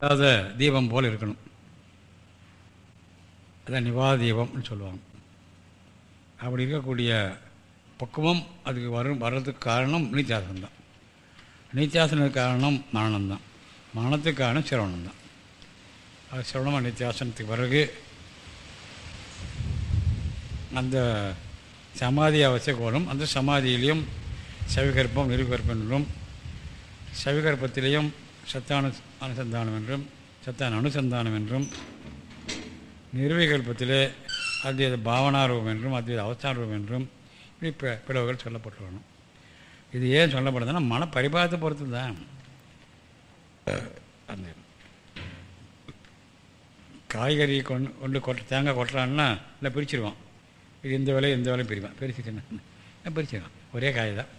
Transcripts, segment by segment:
அதாவது தீபம் போல் இருக்கணும். அதான் நிவாத தீபம்னு சொல்லுவாங்க. அப்படி இருக்கக்கூடிய பக்குவம் அதுக்கு வரும் வர்றதுக்கு காரணம் நீத்தியாசனம்தான் நீத்தியாசனத்துக்கு காரணம் மரணம்தான் மரணத்துக்கு காரணம் சிரவணம் தான். அது சிரவணமாக நித்தியாசனத்துக்கு பிறகு அந்த சமாதி அவசியக்கோடும் அந்த சமாதியிலையும் சவிகற்பம் நிருகற்பம் என்றும் சவிகற்பத்திலையும் சத்தான அனுசந்தானம் என்றும் சத்தான அனுசந்தானம் என்றும் நிர்விகல்பத்திலே அத்வைத பாவனாரூபம் என்றும் அத்வைத அவஸ்தாரூபம் என்றும் இப்படி பி பிளவுகள் சொல்லப்பட்டுள்ளணும் இது ஏன் சொல்லப்படுதுன்னா மன பரிபாகத்தை பொறுத்து தான் அந்த காய்கறி கொண்டு கொண்டு கொட்ட தேங்காய் கொட்டுறான்னா இல்லை பிரிச்சிருவான். இது இந்த வேலையை இந்த வேலையும் பிரிவான் பிரிச்சுட்டேன்னு பிரிச்சிருவான். ஒரே காய் தான்.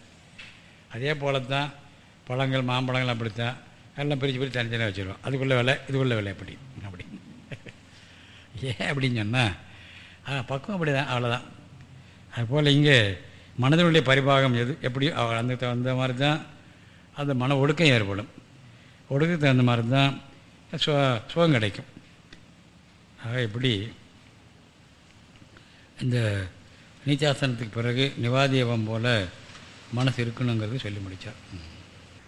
அதே போல தான் பழங்கள் மாம்பழங்கள் அப்படித்தான். எல்லாம் பிரித்து பிரித்து தனித்தனியாக வச்சுருவோம். அதுக்குள்ளே விலை இதுக்குள்ளே விலை எப்படி அப்படி. ஏன் அப்படின்னு சொன்னால் பக்குவம் அப்படி தான் அவ்வளோதான் அதுபோல் இங்கே மனதனுடைய பரிபாகம் எது எப்படி அந்த தகுந்த மாதிரி தான் அந்த மன ஒடுக்கம் ஏற்படும். ஒடுக்கத்துக்கு தகுந்த மாதிரி தான் சுக சுகம் கிடைக்கும். ஆக இப்படி இந்த நீச்சாசனத்துக்கு பிறகு நிவாதியவம் போல் மனசு இருக்கணுங்கிறது சொல்லி முடித்தார்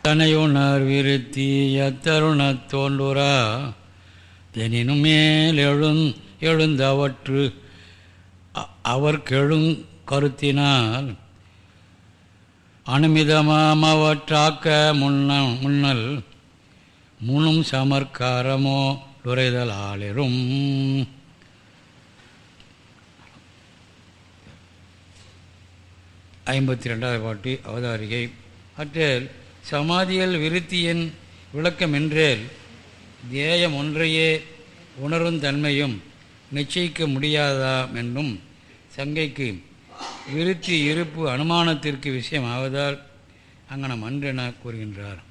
தனையுணர் விருத்தி எத்தருண தோன்றுரா. தெனினும் மேல் எழுந் எழுந்தவற்று அவர் கெழுங் கருத்தினால் அனுமிதமாம் அவற்றாக்க முன்ன முன்னல் முனும் சமர்க்காரமோ நுரைதல் ஆளிரும் ஐம்பத்தி ரெண்டாவது பாட்டு அவதாரிகை. அற்றேல் சமாதியல் விருத்தியின் விளக்கம் என்றேல் தேயம் ஒன்றையே உணரும் தன்மையும் நிச்சயிக்க முடியாதாம் என்னும் சங்கைக்கு விருத்தி இருப்பு அனுமானத்திற்கு விஷயம் ஆவதால் அங்கனம் அன்றென கூறுகின்றார்.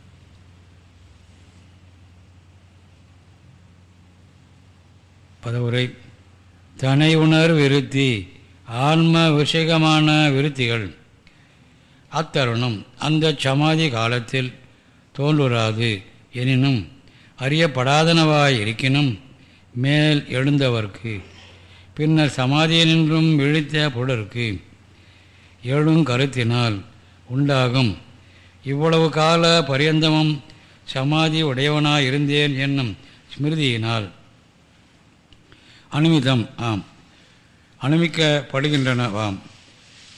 பதவுரை. தனை உணர் விருத்தி ஆன்ம விஷயகமான விருத்திகள். அத்தருணம். அந்த சமாதி காலத்தில் தோன்றுராது எனினும் அறியப்படாதனவாய் இருக்கினும் மேல் எழுந்தவர்க்கு. பின்னர் சமாதியினின்றும் விழித்த புலருக்கு எழும் கருத்தினால் உண்டாகும். இவ்வளவு கால பரியந்தமும் சமாதி உடையவனாய் இருந்தேன் என்னும் ஸ்மிருதியினால் அனுமிதம் ஆம். அனுமிக்கப்படுகின்றனவாம்.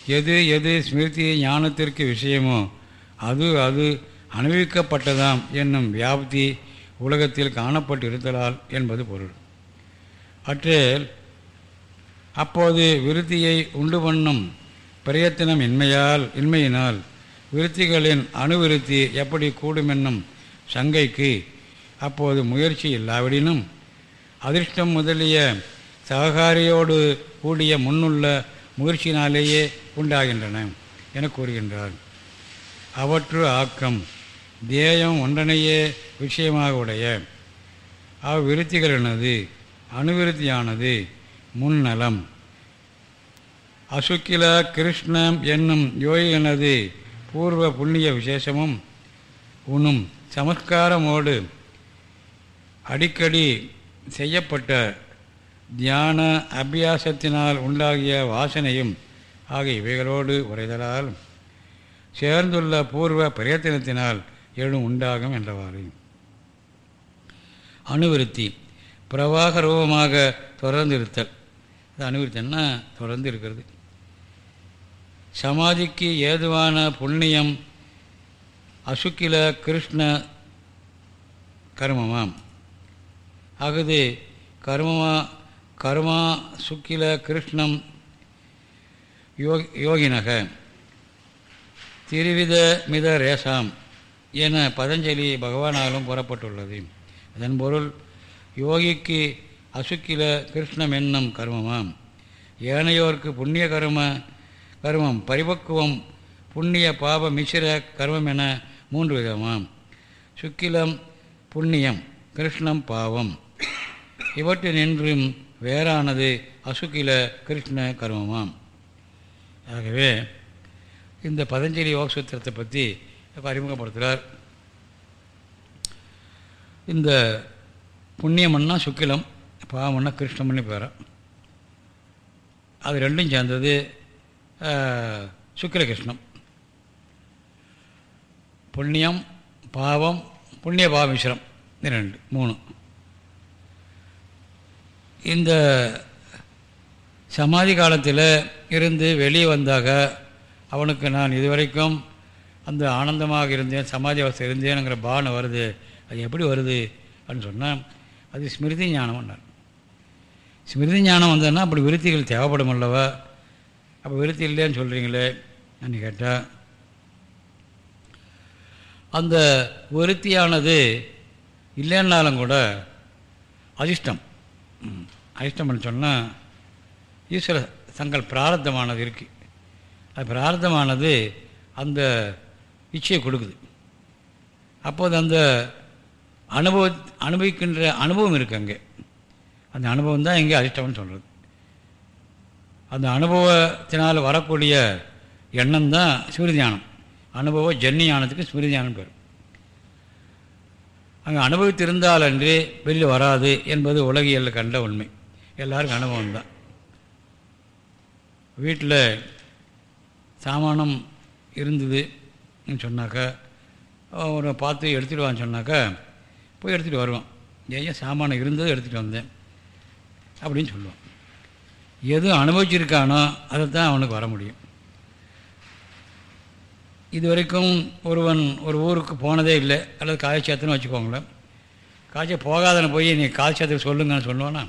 எது எது ஸ்மிருதி ஞானத்திற்கு விஷயமோ அது அது அனுபவிக்கப்பட்டதாம் என்னும் வியாப்தி உலகத்தில் காணப்பட்டு இருத்தலால் என்பது பொருள். அற்றேல் அப்போது விருத்தியை உண்டு பண்ணும் பிரயத்தனம் இன்மையால் இன்மையினால் விருத்திகளின் அணுவிருத்தி எப்படி கூடுமென்னும் சங்கைக்கு அப்போது முயற்சி இல்லாவிடினும் அதிர்ஷ்டம் முதலிய சககாரியோடு கூடிய முன்னுள்ள முயற்சியினாலேயே உண்டாகின்றன என கூறுகின்றார். அவற்று ஆக்கம் தேயம் ஒன்றனையே விஷயமாக உடைய. அவ்விருத்திகளினது அணுவிருத்தியானது முன்னலம் அசுக்கில கிருஷ்ணம் என்னும் யோகிகளது பூர்வ புண்ணிய விசேஷமும் உண்ணும் சமஸ்காரமோடு அடிக்கடி செய்யப்பட்ட தியான அபியாசத்தினால் உண்டாகிய வாசனையும் ஆகிய இவைகளோடு உரைதலால் சேர்ந்துள்ள பூர்வ பிரயத்தனத்தினால் எழும் உண்டாகும் என்றவாறு. அணுவிருத்தி பிரவாக ரூபமாக தொடர்ந்து இருத்தல் அது அணுவிருத்தன்னா தொடர்ந்து இருக்கிறது சமாதிக்கு ஏதுவான புண்ணியம் அசுக்கில கிருஷ்ண கர்மமாம். அகுது கர்மமாக கர்மா சுக்கில கிருஷ்ணம் யோகி யோகினக திருவித மித ரேசாம் என பதஞ்சலி பகவானாலும் கூறப்பட்டுள்ளது அதன் பொருள் யோகிக்கு அசுக்கில கிருஷ்ணம் என்னும் கர்மமாம். ஏனையோர்க்கு புண்ணிய கர்ம கர்மம் பரிபக்குவம் புண்ணிய பாப மிசிர கர்மம் என மூன்று விதமாம். சுக்கிலம் புண்ணியம் கிருஷ்ணம் பாவம். இவற்றினின்றும் வேறானது அசுக்கில கிருஷ்ண கர்மமாம். ஆகவே இந்த பதஞ்சலி யோகசூத்திரத்தை பற்றி அறிமுகப்படுத்துகிறார் இந்த புண்ணியம்னா சுக்கிலம் பாவம்னா கிருஷ்ணம்னு பேர். அது ரெண்டும் சேர்ந்தது சுக்கில கிருஷ்ணம். புண்ணியம் பாவம் புண்ணிய பாவமிஸ்ரம். இது ரெண்டு மூணு. இந்த சமாதி காலத்தில் இருந்து வெளியே வந்தாக அவனுக்கு நான் இதுவரைக்கும் அந்த ஆனந்தமாக இருந்தேன் சமாதி அவஸ்தை இருந்தேனுங்கிற பாவனை வருது. அது எப்படி வருது அப்படின்னு சொன்னால் அது ஸ்மிருதி ஞானம்னார் ஸ்மிருதி ஞானம் வந்ததுன்னா அப்படி விருத்திகள் தேவைப்படும் அல்லவா? அப்போ விருத்தி இல்லைன்னு சொல்கிறீங்களே நான் கேட்டால் அந்த விருத்தியானது இல்லைன்னாலும் கூட அதிர்ஷ்டம். அதிர்ஷ்டம்னு சொன்னால் ஈஸ்வர தங்கள் பிராரத்தமானது இருக்குது அது பிரார்த்தமானது அந்த இச்சையை கொடுக்குது. அப்போது அந்த அனுபவ அனுபவிக்கின்ற அனுபவம் இருக்குது அங்கே. அந்த அனுபவம் தான் இங்கே அதிர்ஷ்டம்னு சொல்கிறது அந்த அனுபவத்தினால் வரக்கூடிய எண்ணம் தான் ஸ்மிருதியானம் அனுபவ ஜன்னி ஞானத்துக்கு ஸ்மிருதியானம் பேர். அங்கே அனுபவித்திருந்தால் அன்றே வெளியில் வராது என்பது உலகியல் கண்ட உண்மை. எல்லாருக்கும் அனுபவம் தான். வீட்டில் சாமானம் இருந்தது சொன்னாக்கா ஒரு பார்த்து எடுத்துகிட்டு வான்னு சொன்னாக்கா போய் எடுத்துகிட்டு வருவோம் ஏன் சாமானம் இருந்தது எடுத்துகிட்டு வந்தேன் அப்படின்னு சொல்லுவோம் எது அனுபவிச்சிருக்கானோ அதை தான் அவனுக்கு வர முடியும். இது வரைக்கும் ஒருவன் ஒரு ஊருக்கு போனதே இல்லை. அல்லது காய்ச்சத்துன்னு வச்சுக்கோங்களேன். காய்ச்சல் போகாதன்னு போய் நீ காய்ச்சத்துக்கு சொல்லுங்கன்னு சொல்லுவானா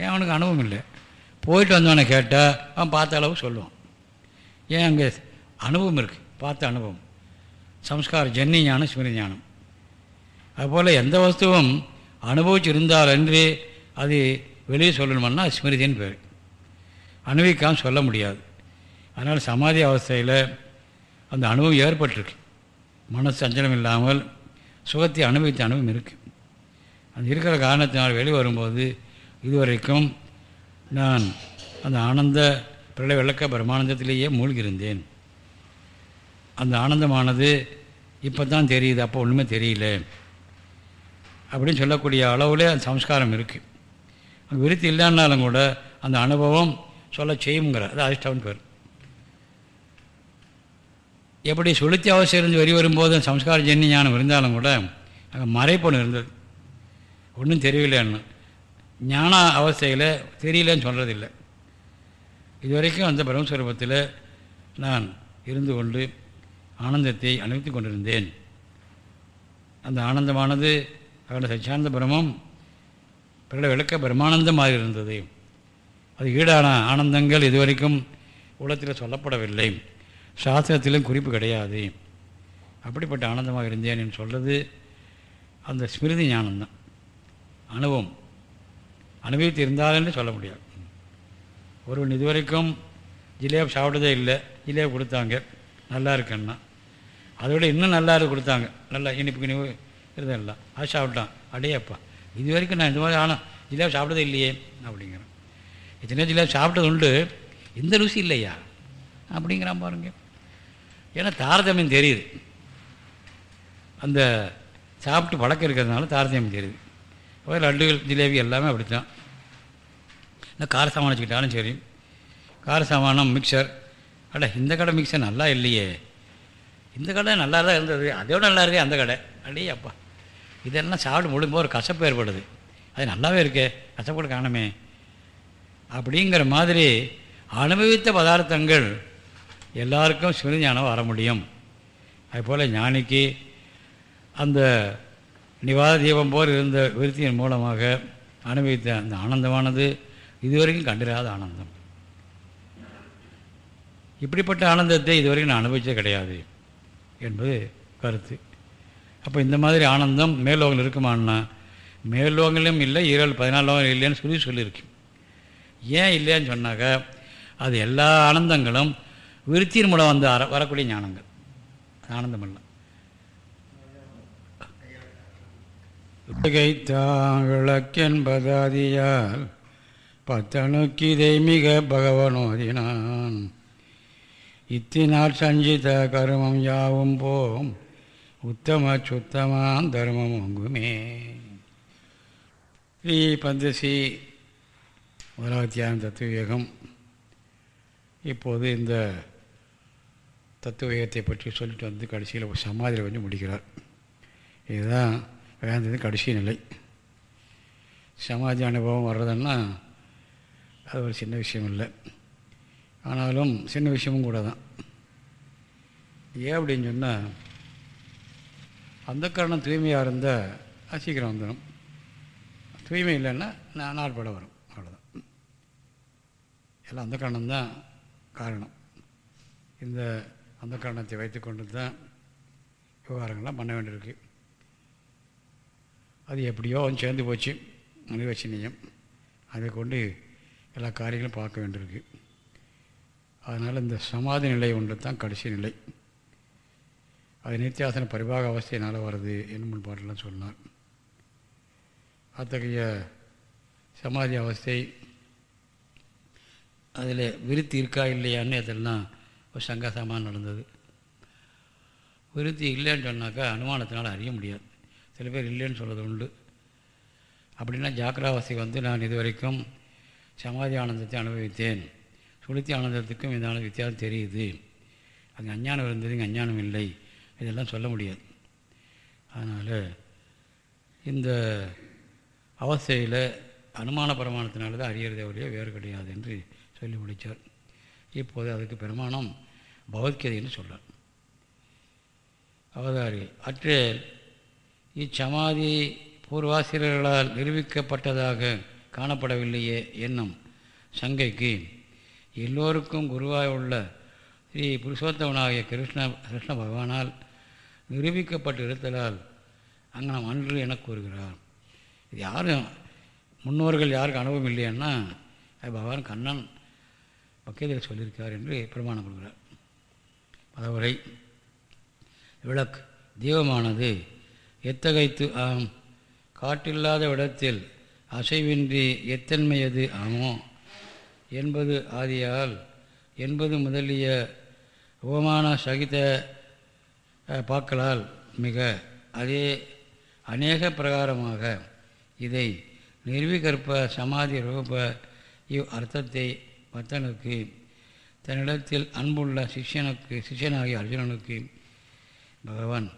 ஏன் அவனுக்கு அனுபவம் இல்லை. போயிட்டு வந்தவனை கேட்டால் அவன் பார்த்த அளவு சொல்லுவான். ஏன் அங்கே அனுபவம் இருக்குது பார்த்த அனுபவம். சம்ஸ்கார ஜன்னி ஞானம் ஸ்மிருதி ஞானம். அதுபோல் எந்த வஸ்துவும் அனுபவிச்சு இருந்தால் அது வெளியே சொல்லணுமன்னா ஸ்மிருதின்னு பேர். அனுபவிக்காமல் சொல்ல முடியாது. அதனால் சமாதி அவஸ்தையில் அந்த அனுபவம் ஏற்பட்டிருக்கு. மனசு அஞ்சலம் இல்லாமல் சுகத்தை அனுபவித்த அனுபவம் இருக்குது அது இருக்கிற காரணத்தினால் வெளிவரும்போது இதுவரைக்கும் நான் அந்த ஆனந்த பிரளய விளக்க பிரம்மானந்தத்திலேயே மூழ்கியிருந்தேன். அந்த ஆனந்தமானது இப்போ தான் தெரியுது அப்போ ஒன்றுமே தெரியல. அப்படின்னு சொல்லக்கூடிய அளவில் அந்த சம்ஸ்காரம் இருக்குது அந்த விருத்தி இல்லைன்னாலும் கூட அந்த அனுபவம் சொல்ல செய்யுங்கிற அது அதிர்ஷ்டம்னு பேர். எப்படி சுளுத்தி அவசியம் இருந்து வெளி வரும்போது சம்ஸ்கார ஜென்னி ஞானம் இருந்தாலும் கூட அங்கே மறைப்பொண்ணு இருந்தது. ஒன்றும் தெரியலன்னு. ஞான அவஸ்தையில் தெரியலன்னு சொல்கிறதில்லை இதுவரைக்கும் அந்த பிரம்மஸ்வரூபத்தில் நான் இருந்து கொண்டு ஆனந்தத்தை அனுபவித்து கொண்டிருந்தேன். அந்த ஆனந்தமானது அவருடைய சச்சியானந்த பிரம்மம் பிறகு விளக்க பிரம்மானந்தமாக இருந்தது. அது ஈடான ஆனந்தங்கள் இதுவரைக்கும் உலகத்தில் சொல்லப்படவில்லை. சாஸ்திரத்திலும் குறிப்பு கிடையாது. அப்படிப்பட்ட ஆனந்தமாக இருந்தேன் என்று சொல்கிறது அந்த ஸ்மிருதி ஞானம்தான். அனுபவம். அனுபவித்து இருந்தாலும் சொல்ல முடியாது. ஒருவன் இதுவரைக்கும் ஜிலேபி சாப்பிட்டதே இல்லை. ஜிலேபி கொடுத்தாங்க. நல்லா இருக்குன்னா. அதை விட இன்னும் நல்லா இருக்கு கொடுத்தாங்க. நல்லா இனிப்புக்கு இனிப்பு இருந்ததில்ல அது சாப்பிட்டான். அடையப்பா. இது வரைக்கும் நான் இந்த மாதிரி ஆனால் ஜிலேபி சாப்பிட்டதே இல்லையே அப்படிங்கிறேன். இத்தனை ஜிலேபி சாப்பிட்டது உண்டு. இந்த ருசி இல்லையா? அப்படிங்கிறான் பாருங்கள் ஏன்னா தாரதமியம் தெரியுது. அந்த சாப்பிட்டு பழக்கம் இருக்கிறதுனால தாரதமியம் தெரியுது. லட்டுகள் ஜிலேபி எல்லாமே அப்படித்தான். இந்த கார சாமான் வச்சுக்கிட்டாலும் சரி கார சாமானம் மிக்சர் அட இந்த கடை மிக்சர் நல்லா இல்லையே. இந்த கடை நல்லா தான் இருந்தது. அதோட நல்லா இருக்கே அந்த கடை. அடையே அப்பா. இதெல்லாம் சாப்பிட்டு முடியும்போது ஒரு கசப்பு ஏற்படுது. அது நல்லாவே இருக்கே. கசப்போடு காணுமே. அப்படிங்கிற மாதிரி அனுபவித்த பதார்த்தங்கள் எல்லாருக்கும் சிவஞானம் வர முடியும். அதுபோல் ஞானிக்கு அந்த நிவாத தீபம் போல் இருந்த விருத்தியின் மூலமாக அனுபவித்த அந்த ஆனந்தமானது இதுவரைக்கும் கண்டிராத ஆனந்தம். இப்படிப்பட்ட ஆனந்தத்தை இதுவரைக்கும் நான் அனுபவித்தது கிடையாது என்பது கருத்து. அப்போ இந்த மாதிரி ஆனந்தம் மேலோகங்கள் இருக்குமான்னா மேலோகங்களும் இல்லை இருபது பதினாலு லோகங்கள் இல்லைன்னு சொல்லி சொல்லியிருக்கு ஏன் இல்லைன்னு சொன்னாக்க அது எல்லா ஆனந்தங்களும் விருத்தியின் மூலம் வந்து வரக்கூடிய ஞானங்கள். ஆனந்தம் இல்லை விளக்கென்பதாதியால் பத்தணுக்கிதை மிக பகவனோதினான். இத்தினால் சஞ்சித கருமம் யாவும் போம் உத்தம சுத்தமான் தர்மம் ஒங்குமே ஸ்ரீ பந்தசி முதலாவத்தியான தியானம் இப்போது இந்த தத்துவ பற்றி சொல்லிட்டு வந்து கடைசியில் சமாதியில் வந்து முடிக்கிறார். இதுதான் வேந்தது கடைசி நிலை. சமாதி அனுபவம் வர்றதுன்னா அது ஒரு சின்ன விஷயம் இல்லை. ஆனாலும் சின்ன விஷயமும் கூட தான். ஏன் அப்படின்னு சொன்னால் அந்த காரணம் தூய்மையாக இருந்தால் அது சீக்கிரம் வந்துடும் தூய்மை இல்லைன்னா நான் நாட்பட வரும். அவ்வளோதான் எல்லாம் அந்த காரணம் தான் காரணம். இந்த அந்த காரணத்தை வைத்துக்கொண்டு தான் விவகாரங்கள்லாம் பண்ண வேண்டியிருக்கு. அது எப்படியோ வந்து சேர்ந்து போச்சு. அனுவச்சனியம் அதை கொண்டு எல்லா காரியங்களும் பார்க்க வேண்டியிருக்கு. அதனால் இந்த சமாதி நிலை ஒன்று தான் கடைசி நிலை. அது நித்தியாசன பரிபாக அவஸ்தையினால் வருது என்னும் முன்பாட்டெல்லாம் சொன்னார். அத்தகைய சமாதி அவஸ்தை அதில் விருத்தி இருக்கா இல்லையான்னு அதெல்லாம் ஒரு சங்கசமாக நடந்தது. விருத்தி இல்லைன்னு சொன்னாக்கா அனுமானத்தினால் அறிய முடியாது. சில பேர் இல்லைன்னு சொல்கிறது உண்டு. அப்படின்னா ஜாக்கிராவாசி வந்து நான் இதுவரைக்கும் சமாதி ஆனந்தத்தை அனுபவித்தேன். சுளுத்தி ஆனந்தத்துக்கும் இதான வித்தியாசம் தெரியுது. அங்கே அஞ்ஞானம் இருந்தது இங்கே அஞ்ஞானம் இல்லை. இதெல்லாம் சொல்ல முடியாது. அதனால் இந்த அவஸ்தையில் அனுமான பிரமாணத்தினால தான் அறியறதே ஒழிய வேறு கிடையாது என்று சொல்லி முடித்தார் இப்போது அதுக்கு பிரமாணம். பகவத்கீதையில் சொல்கிறார் அவதாரி அற்று இச்சமாதி பூர்வாசிரியர்களால் நிரூபிக்கப்பட்டதாக காணப்படவில்லையே என்னும் சங்கைக்கு எல்லோருக்கும் குருவாய் உள்ள ஸ்ரீ புருஷோத்தவனாகிய கிருஷ்ண கிருஷ்ண பகவானால் நிரூபிக்கப்பட்டு இருத்தலால் அங்கனம் அன்று என கூறுகிறார். இது யாரும் முன்னோர்கள் யாருக்கு அனுபவம் இல்லையன்னா பகவான் கண்ணன் பக்கத்தில் சொல்லியிருக்கார் என்று பிரமாணம் கொள்கிறார் பதவுரை விளக்கு. தெய்வமானது. எத்தகைத்து ஆம். காட்டில்லாத இடத்தில் அசைவின்றி எத்தன்மையது ஆமோ? என்பது ஆதியால் என்பது முதலிய உபமான சகித பாக்களால் மிக அதே அநேக பிரகாரமாக இதை நிர்வீகற்ப சமாதி ரூப இவ் அர்த்தத்தை பத்தனுக்கு தன்னிடத்தில் அன்புள்ள சிஷ்யனுக்கு சிஷ்யனாகிய அர்ஜுனனுக்கு பகவான்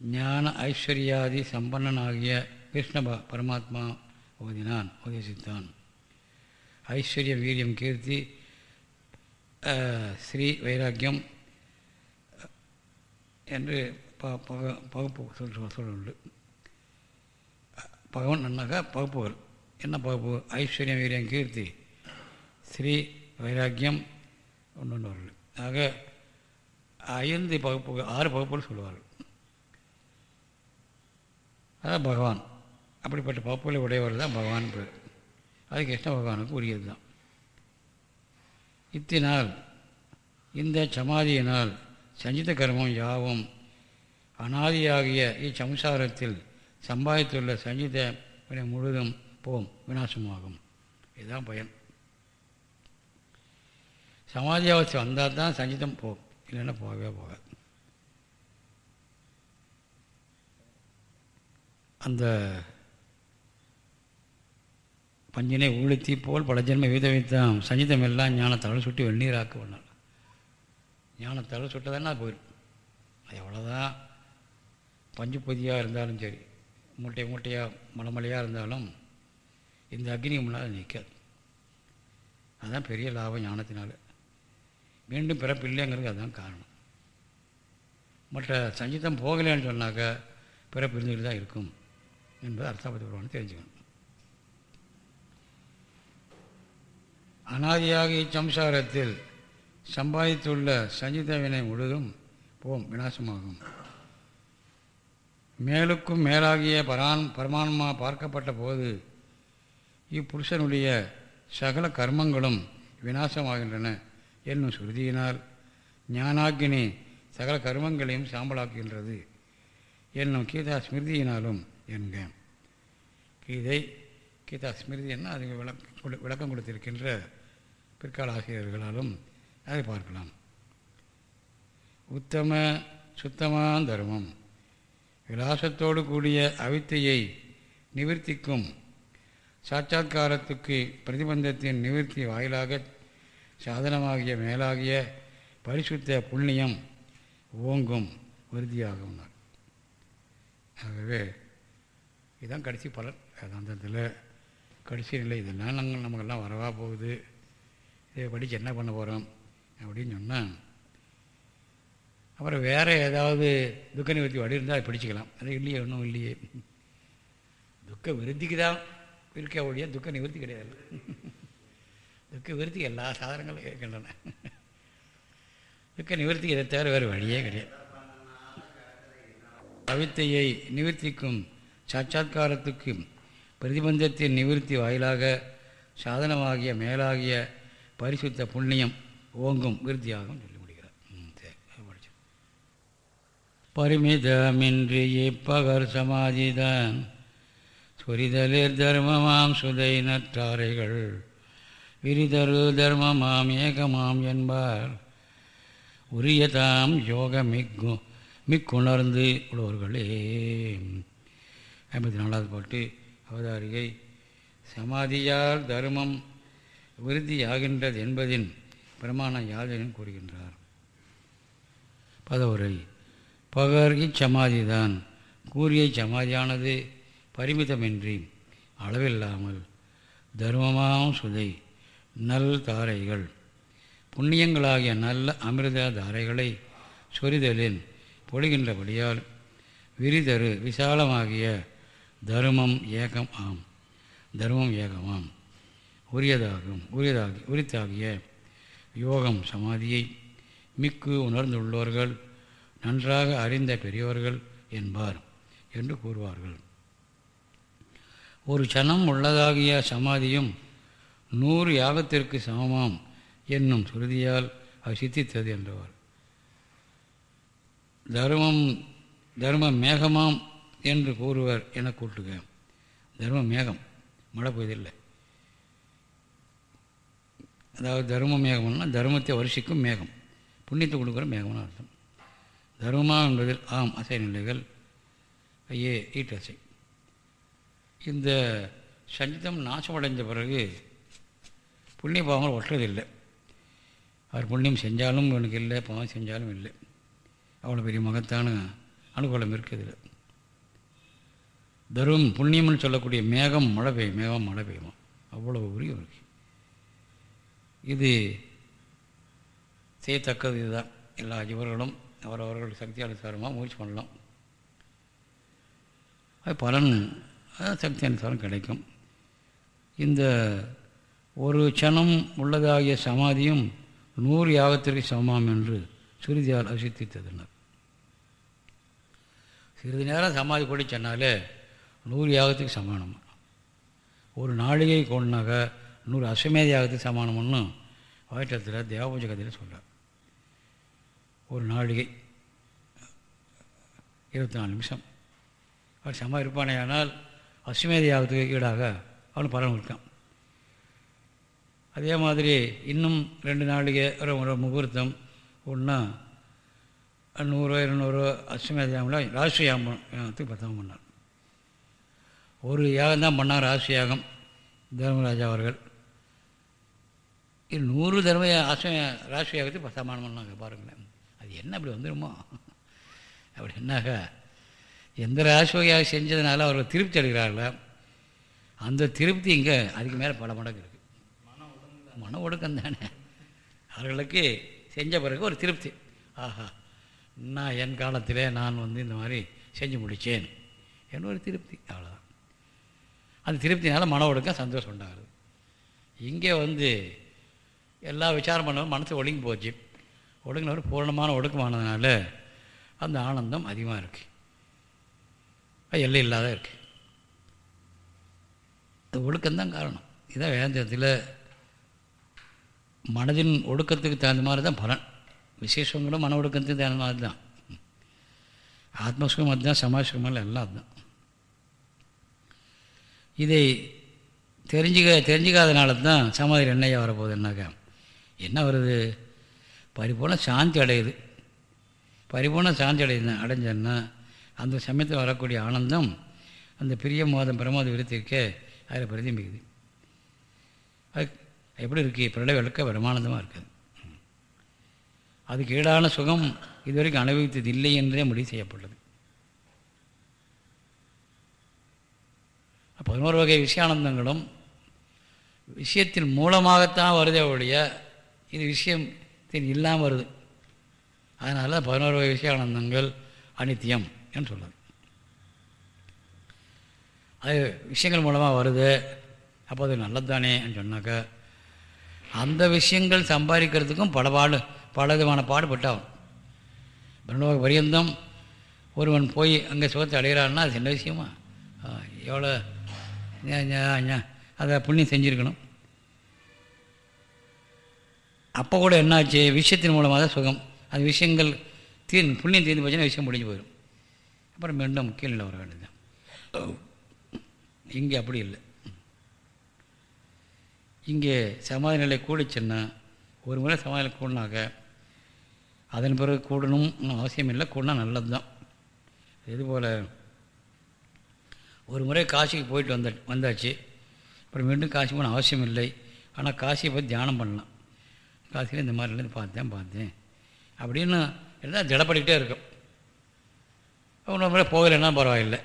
ஞான ஐஸ்வர்யாதி சம்பன்னனாகிய கிருஷ்ண பரமாத்மா ஓதினான் உபதேசித்தான். ஐஸ்வர்ய வீரியம் கீர்த்தி ஸ்ரீ வைராக்கியம் என்று பகுப்பு சொல் சொல்லுண்டு. பகவான் நன்னாக்கா பகுப்புகள். என்ன பகுப்பு? ஐஸ்வர்யம் வீரியம் கீர்த்தி ஸ்ரீ வைராக்கியம் ஒன்று ஒன்று ஆக ஐந்து பகுப்பு ஆறு பகுப்புகள் சொல்லுவார்கள். அதான் பகவான். அப்படிப்பட்ட பகுப்புகளை உடையவர் தான் பகவான் பேர் அது கிருஷ்ண பகவானுக்கு உரியது தான். இத்தினால் இந்த சமாதியினால் சஞ்சித கர்மம் யாவும் அனாதியாகிய இச்சம்சாரத்தில் சம்பாதித்துள்ள சஞ்சித முழுதும் போம் விநாசமாகும். இதுதான் பயன். சமாதி அவஸ்தை வந்தால் தான் சஞ்சிதம் போகும் இல்லைன்னா போகவே போகாது. அந்த பஞ்சினை ஊழித்தி போல் பல ஜென்ம விதவித்தான் சஞ்சிதம் எல்லாம் ஞானத்தால் சுட்டி வெந்நீராக்க பண்ணார் ஞானத்தால் சுட்டதானே போயிடும். அது எவ்வளோதான் பஞ்சு பொதியாக இருந்தாலும் சரி மூட்டை மூட்டையாக மலமலையாக இருந்தாலும் இந்த அக்னி முன்னால் நிற்காது அதுதான் பெரிய லாபம் ஞானத்தினால. மீண்டும் பிறப்பு இல்லைங்கிறது அதுதான் காரணம். மற்ற சஞ்சிதம் போகலைன்னு சொன்னாக்க பிறப்பு இருந்துகிட்டு தான் இருக்கும் என்பது அர்த்தாபத்தி புராணம் தெரிஞ்சுக்கணும். அனாதியாக இச்சம்சாரத்தில் சம்பாதித்துள்ள சஞ்சித வினை முழுதும் போம் விநாசமாகும். மேலுக்கும் மேலாகிய பரான் பரமான்மா பார்க்கப்பட்ட போது இப்புருஷனுடைய சகல கர்மங்களும் விநாசமாகின்றன. என்னும் சுருதியினால் ஞானாக்கினி சகல கர்மங்களையும் சாம்பலாக்குகின்றது என்னும் கீதா ஸ்மிருதியினாலும் என்க. கீதை கீதா ஸ்மிருதி என்ன? அது விளக்க விளக்கம் கொடுத்திருக்கின்ற பிற்கால ஆசிரியர்களாலும் அதை பார்க்கலாம். உத்தம சுத்தமான தர்மம். விலாசத்தோடு கூடிய அவித்தையை நிவர்த்திக்கும் சாட்சாத்காரத்துக்கு பிரதிபந்தத்தின் நிவர்த்தி வாயிலாக சாதனமாகிய மேலாகிய பரிசுத்த புண்ணியம் ஓங்கும் உறுதியாகும் ஆகவே இதுதான் கடைசி பலன். வேதாந்தத்தில் கடைசி நிலை இதெல்லாம் நாங்கள் நமக்கெல்லாம் வரவா போகுது? இதை படித்து என்ன பண்ண போகிறோம் அப்படின்னு சொன்னால் அப்புறம் வேறு ஏதாவது துக்க நிவர்த்தி வழி இருந்தால் அதை படிச்சுக்கலாம். அது இல்லையே ஒன்றும் இல்லையே. துக்க விருத்திக்கு தான் இருக்க ஒழிய துக்க நிவர்த்தி கிடையாது. துக்க விருத்தி எல்லா சாதனங்களும் இருக்கின்றன. துக்க நிவர்த்தி இதை தவிர வேறு வழியே கிடையாது. கவித்தையை நிவர்த்திக்கும் சாட்சாத்காரத்துக்கும் பிரதிபந்தத்தின் நிவர்த்தி வாயிலாக சாதனமாகிய மேலாகிய பரிசுத்த புண்ணியம் ஓங்கும் விருத்தியாகும் சொல்லி முடிகிறார் பரிமிதமின்றி இப்பகர் சமாதிதான் சொரிதலிர் தர்மமாம் சுதை நற்றாரைகள் விரிதரு தர்மமாம் ஏகமாம் என்பார். உரியதாம் யோக மிக்கு மிக்குணர்ந்து உள்ளவர்களே. ஐம்பத்தி நாலாவது பாட்டு அவதாரிகை. சமாதியால் தர்மம் விருத்தியாகின்றது என்பதின் பிரமாணம் யாதெனும் கூறுகின்றார். பதவுரை. பகர் இச்சமாதிதான் கூறிய சமாதியானது பரிமிதமின்றி அளவில்லாமல் தர்மமாம் சுதை. நல் தாரைகள். புண்ணியங்களாகிய நல்ல அமிர்த தாரைகளை சொரிதலில் பொழிகின்றபடியால் விரிதரு விசாலமாகிய தருமம் ஏகம் ஆம். தர்மம் ஏகமாம் உரியதாகும் உரியதாகி உரித்தாகிய யோகம் சமாதியை மிக்கு உணர்ந்துள்ளவர்கள் நன்றாக அறிந்த பெரியவர்கள் என்பார் என்று கூறுவார்கள். ஒரு சனம் உள்ளதாகிய சமாதியும் நூறு யாகத்திற்கு சமமாம் என்னும் சுருதியால் அது சித்தித்தது என்றவர். தர்மம் தர்ம மேகமாம் என்று கூறுவர் என கூட்டுக தர்ம மேகம் மழை பெய்தில்லை. அதாவது தர்ம மேகம்னா தர்மத்தை வருஷிக்கும் மேகம். புண்ணியத்தை கொடுக்குற மேகம்னு அர்த்தம். தர்மமா என்பதில் ஆம் அசை நிலைகள். ஐயே ஈட்டசை இந்த சஞ்சிதம் நாசமடைந்த பிறகு புண்ணிய பாவங்கள் ஒட்டுறதில்லை அவர் புண்ணியம் செஞ்சாலும் எனக்கு இல்லை பாவம் செஞ்சாலும் இல்லை. அவ்வளோ பெரிய மகத்தான அனுகூலம் இருக்குது தரும் புண்ணியம்னு சொல்லக்கூடிய மேகம் மழை பெய்யும் மேகம் மழை பெய்யுமா? அவ்வளோ உரியம் இருக்கு இது செய்யத்தக்கது இதுதான். எல்லா ஜீவர்களும் அவரவர்கள் சக்தி அனுசாரமாக முயற்சி பண்ணலாம். அது பலன் சக்தி அனுசாரம் கிடைக்கும். இந்த ஒரு க்ஷணம் உள்ளதாகிய சமாதியும் நூறு யாகத்திற்கு சமமாம் என்று சுருதியால் அசித்தித்ததுனர் சிறிது நேரம் சமாதி கூட சொன்னாலே நூறு யாகத்துக்கு சமானம்? ஒரு நாளிகை கொண்டாக நூறு அஸ்வமேத யாகத்துக்கு சமானம்னு வாய்ட்டத்தில் தேவபூஜ கதையில் சொல்கிறார் ஒரு நாளிகை இருபத்தி நாலு நிமிஷம். அவர் சமா இருப்பானே ஆனால் அஸ்வமேத யாகத்துக்கு ஈடாக அவன் பலன் இருக்கான் அதே மாதிரி இன்னும் ரெண்டு நாளைக்கு ஒரு முகூர்த்தம். ஒன்றா நூறு இருநூறு அஸ்வமேத யாகம்லாம் ராஷ்டிரிய யாகத்துக்கு பத்தாம் பண்ணார் ஒரு யாகம் தான் பண்ணார் ராஷ்டிரிய யாகம் தர்மராஜா அவர்கள். இது நூறு தர்ம அஸ்வ ராஷ்டிரிய யாகத்துக்கு பத்தாம் பண்ணாங்க பாருங்களேன். அது என்ன அப்படி வந்துடுமோ அப்படி என்னாக எந்த ராஷ்டிரியாக செஞ்சதுனால அவர்கள் திருப்தி அடைகிறார்கள? அந்த திருப்தி இங்கே அதுக்கு மேலே பல மடங்கு இருக்குது மன ஒடுக்கம் தானே. அவர்களுக்கு செஞ்ச பிறகு ஒரு திருப்தி. ஆஹா நான் என் காலத்திலே நான் வந்து இந்த மாதிரி செஞ்சு முடித்தேன் என்ன ஒரு திருப்தி அவ்வளோதான் அந்த திருப்தினால் மன ஒடுக்கம் சந்தோஷம் உண்டாகுது. இங்கே வந்து எல்லா விசாரம் பண்ணவும் மனசு ஒடுங்கி போச்சு. ஒடுங்கினவர் பூரணமான ஒடுக்கமானதுனால அந்த ஆனந்தம் அதிகமாக இருக்குது எல்லை இல்லாத இருக்குது அது ஒடுக்கம்தான் காரணம். இதான் வேந்தத்தில் மனதின் ஒடுக்கத்துக்கு தகுந்த மாதிரி தான் பலன். விசேஷங்களும் மன ஒடுக்கத்துக்கு தகுந்த மாதிரி தான் ஆத்மசுகம் அதுதான் சமாசுகம் எல்லாம் அதுதான். இதை தெரிஞ்சுக்க தெரிஞ்சுக்காதனால தான் சமாதியில் என்னையா வரப்போகுதுன்னாக்கா என்ன வருது? பரிபூர்ண சாந்தி அடையுது. பரிபூர்ண சாந்தி அடையுது. அடைஞ்சேன்னா அந்த சமயத்தில் வரக்கூடிய ஆனந்தம் அந்த பிரிய மோதம் பிரமோத விருத்திருக்க அதில் பிரதிபிக்குது அது எப்படி இருக்குது பிரளய விளக்க பிரமானந்தமாக இருக்குது. அதுக்கு ஈடான சுகம் இதுவரைக்கும் அனுபவித்தது இல்லை என்றே முடிவு செய்யப்பட்டது. பதினோரு வகை விஷயானந்தங்களும் விஷயத்தின் மூலமாகத்தான் வருதே ஒழிய இது விஷயத்தின் இல்லாமல் வருது. அதனால் பதினோரு வகை விஷயானந்தங்கள் அனித்தியம் என்று சொல்லுது அது விஷயங்கள் மூலமாக வருது. அப்போ அது நல்லது தானே சொன்னாக்கா அந்த விஷயங்கள் சம்பாதிக்கிறதுக்கும் பல பாடு பல விதமான பாடுபட்டாகும். பிரம்மலோக பரியந்தம் ஒருவன் போய் அங்கே சுகத்தை அடைகிறான்னா அது சின்ன விஷயமா? எவ்வளோ அதை புண்ணியம் செஞ்சுருக்கணும். அப்போ கூட என்னாச்சு? விஷயத்தின் மூலமாக தான் சுகம். அது விஷயங்கள் தீ புண்ணியம் தீர்ந்து போச்சுன்னா விஷயம் முடிஞ்சு போயிடும். அப்புறம் மீண்டும் கீழே வர வேண்டியதுதான் இங்கே அப்படி இல்லை. இங்கே சமாதி நிலை கூடிச்சுன்னா ஒரு முறை சமாதி நிலை கூடினாக்க அதன் பிறகு கூடணும் அவசியம் இல்லை கூடனா நல்லது தான் இதுபோல் ஒரு முறை காசிக்கு போயிட்டு வந்த வந்தாச்சு. அப்புறம் மீண்டும் காசி போன அவசியம் இல்லை. ஆனால் காசியை பற்றி தியானம் பண்ணலாம். காசியில் இந்த மாதிரிலேருந்து பார்த்தேன் பார்த்தேன். அப்படின்னு இருந்தால் திடப்படிக்கிட்டே இருக்கும். இன்னொரு முறை போகலைன்னா பரவாயில்லை.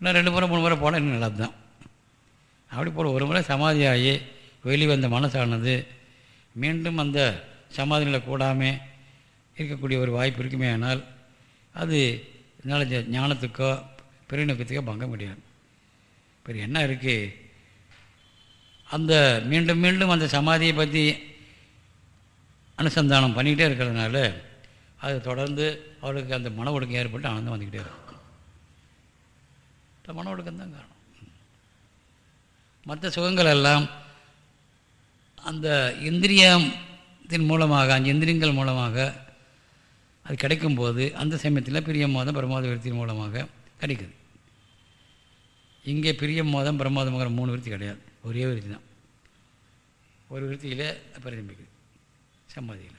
இன்னும் ரெண்டு முறை மூணு முறை போனால் இன்னும் நல்லது தான் அப்படி போல் ஒரு முறை சமாதியாகி வெளிவந்த மனசானது மீண்டும் அந்த சமாதியில் கூடாமல் இருக்கக்கூடிய ஒரு வாய்ப்பு இருக்குமே ஆனால் அது நல்ல ஞானத்துக்கோ பெருநோக்கத்துக்கோ பங்க முடியாது. இப்போ என்ன இருக்குது அந்த மீண்டும் மீண்டும் அந்த சமாதியை பற்றி அனுசந்தானம் பண்ணிக்கிட்டே இருக்கிறதுனால அது தொடர்ந்து அவளுக்கு அந்த மன ஒடுக்கம் ஏற்பட்டு ஆனந்தம் வந்துக்கிட்டே இருக்கும் மன ஒடுக்கம் தான் காரணம். மற்ற சுகங்கள் எல்லாம் அந்த இந்திரியத்தின் மூலமாக அஞ்சு இந்திரியங்கள் மூலமாக அது கிடைக்கும்போது அந்த சமயத்தில் பிரியமோதம் பிரமாத விருத்தியின் மூலமாக கிடைக்குது. இங்கே பிரியமோதம் மாதம் பிரமாதம் மூணு விருத்தி கிடையாது. ஒரே விருத்தி தான். ஒரு விருத்தியில் பிரதிபிக்குது சம்மதியில்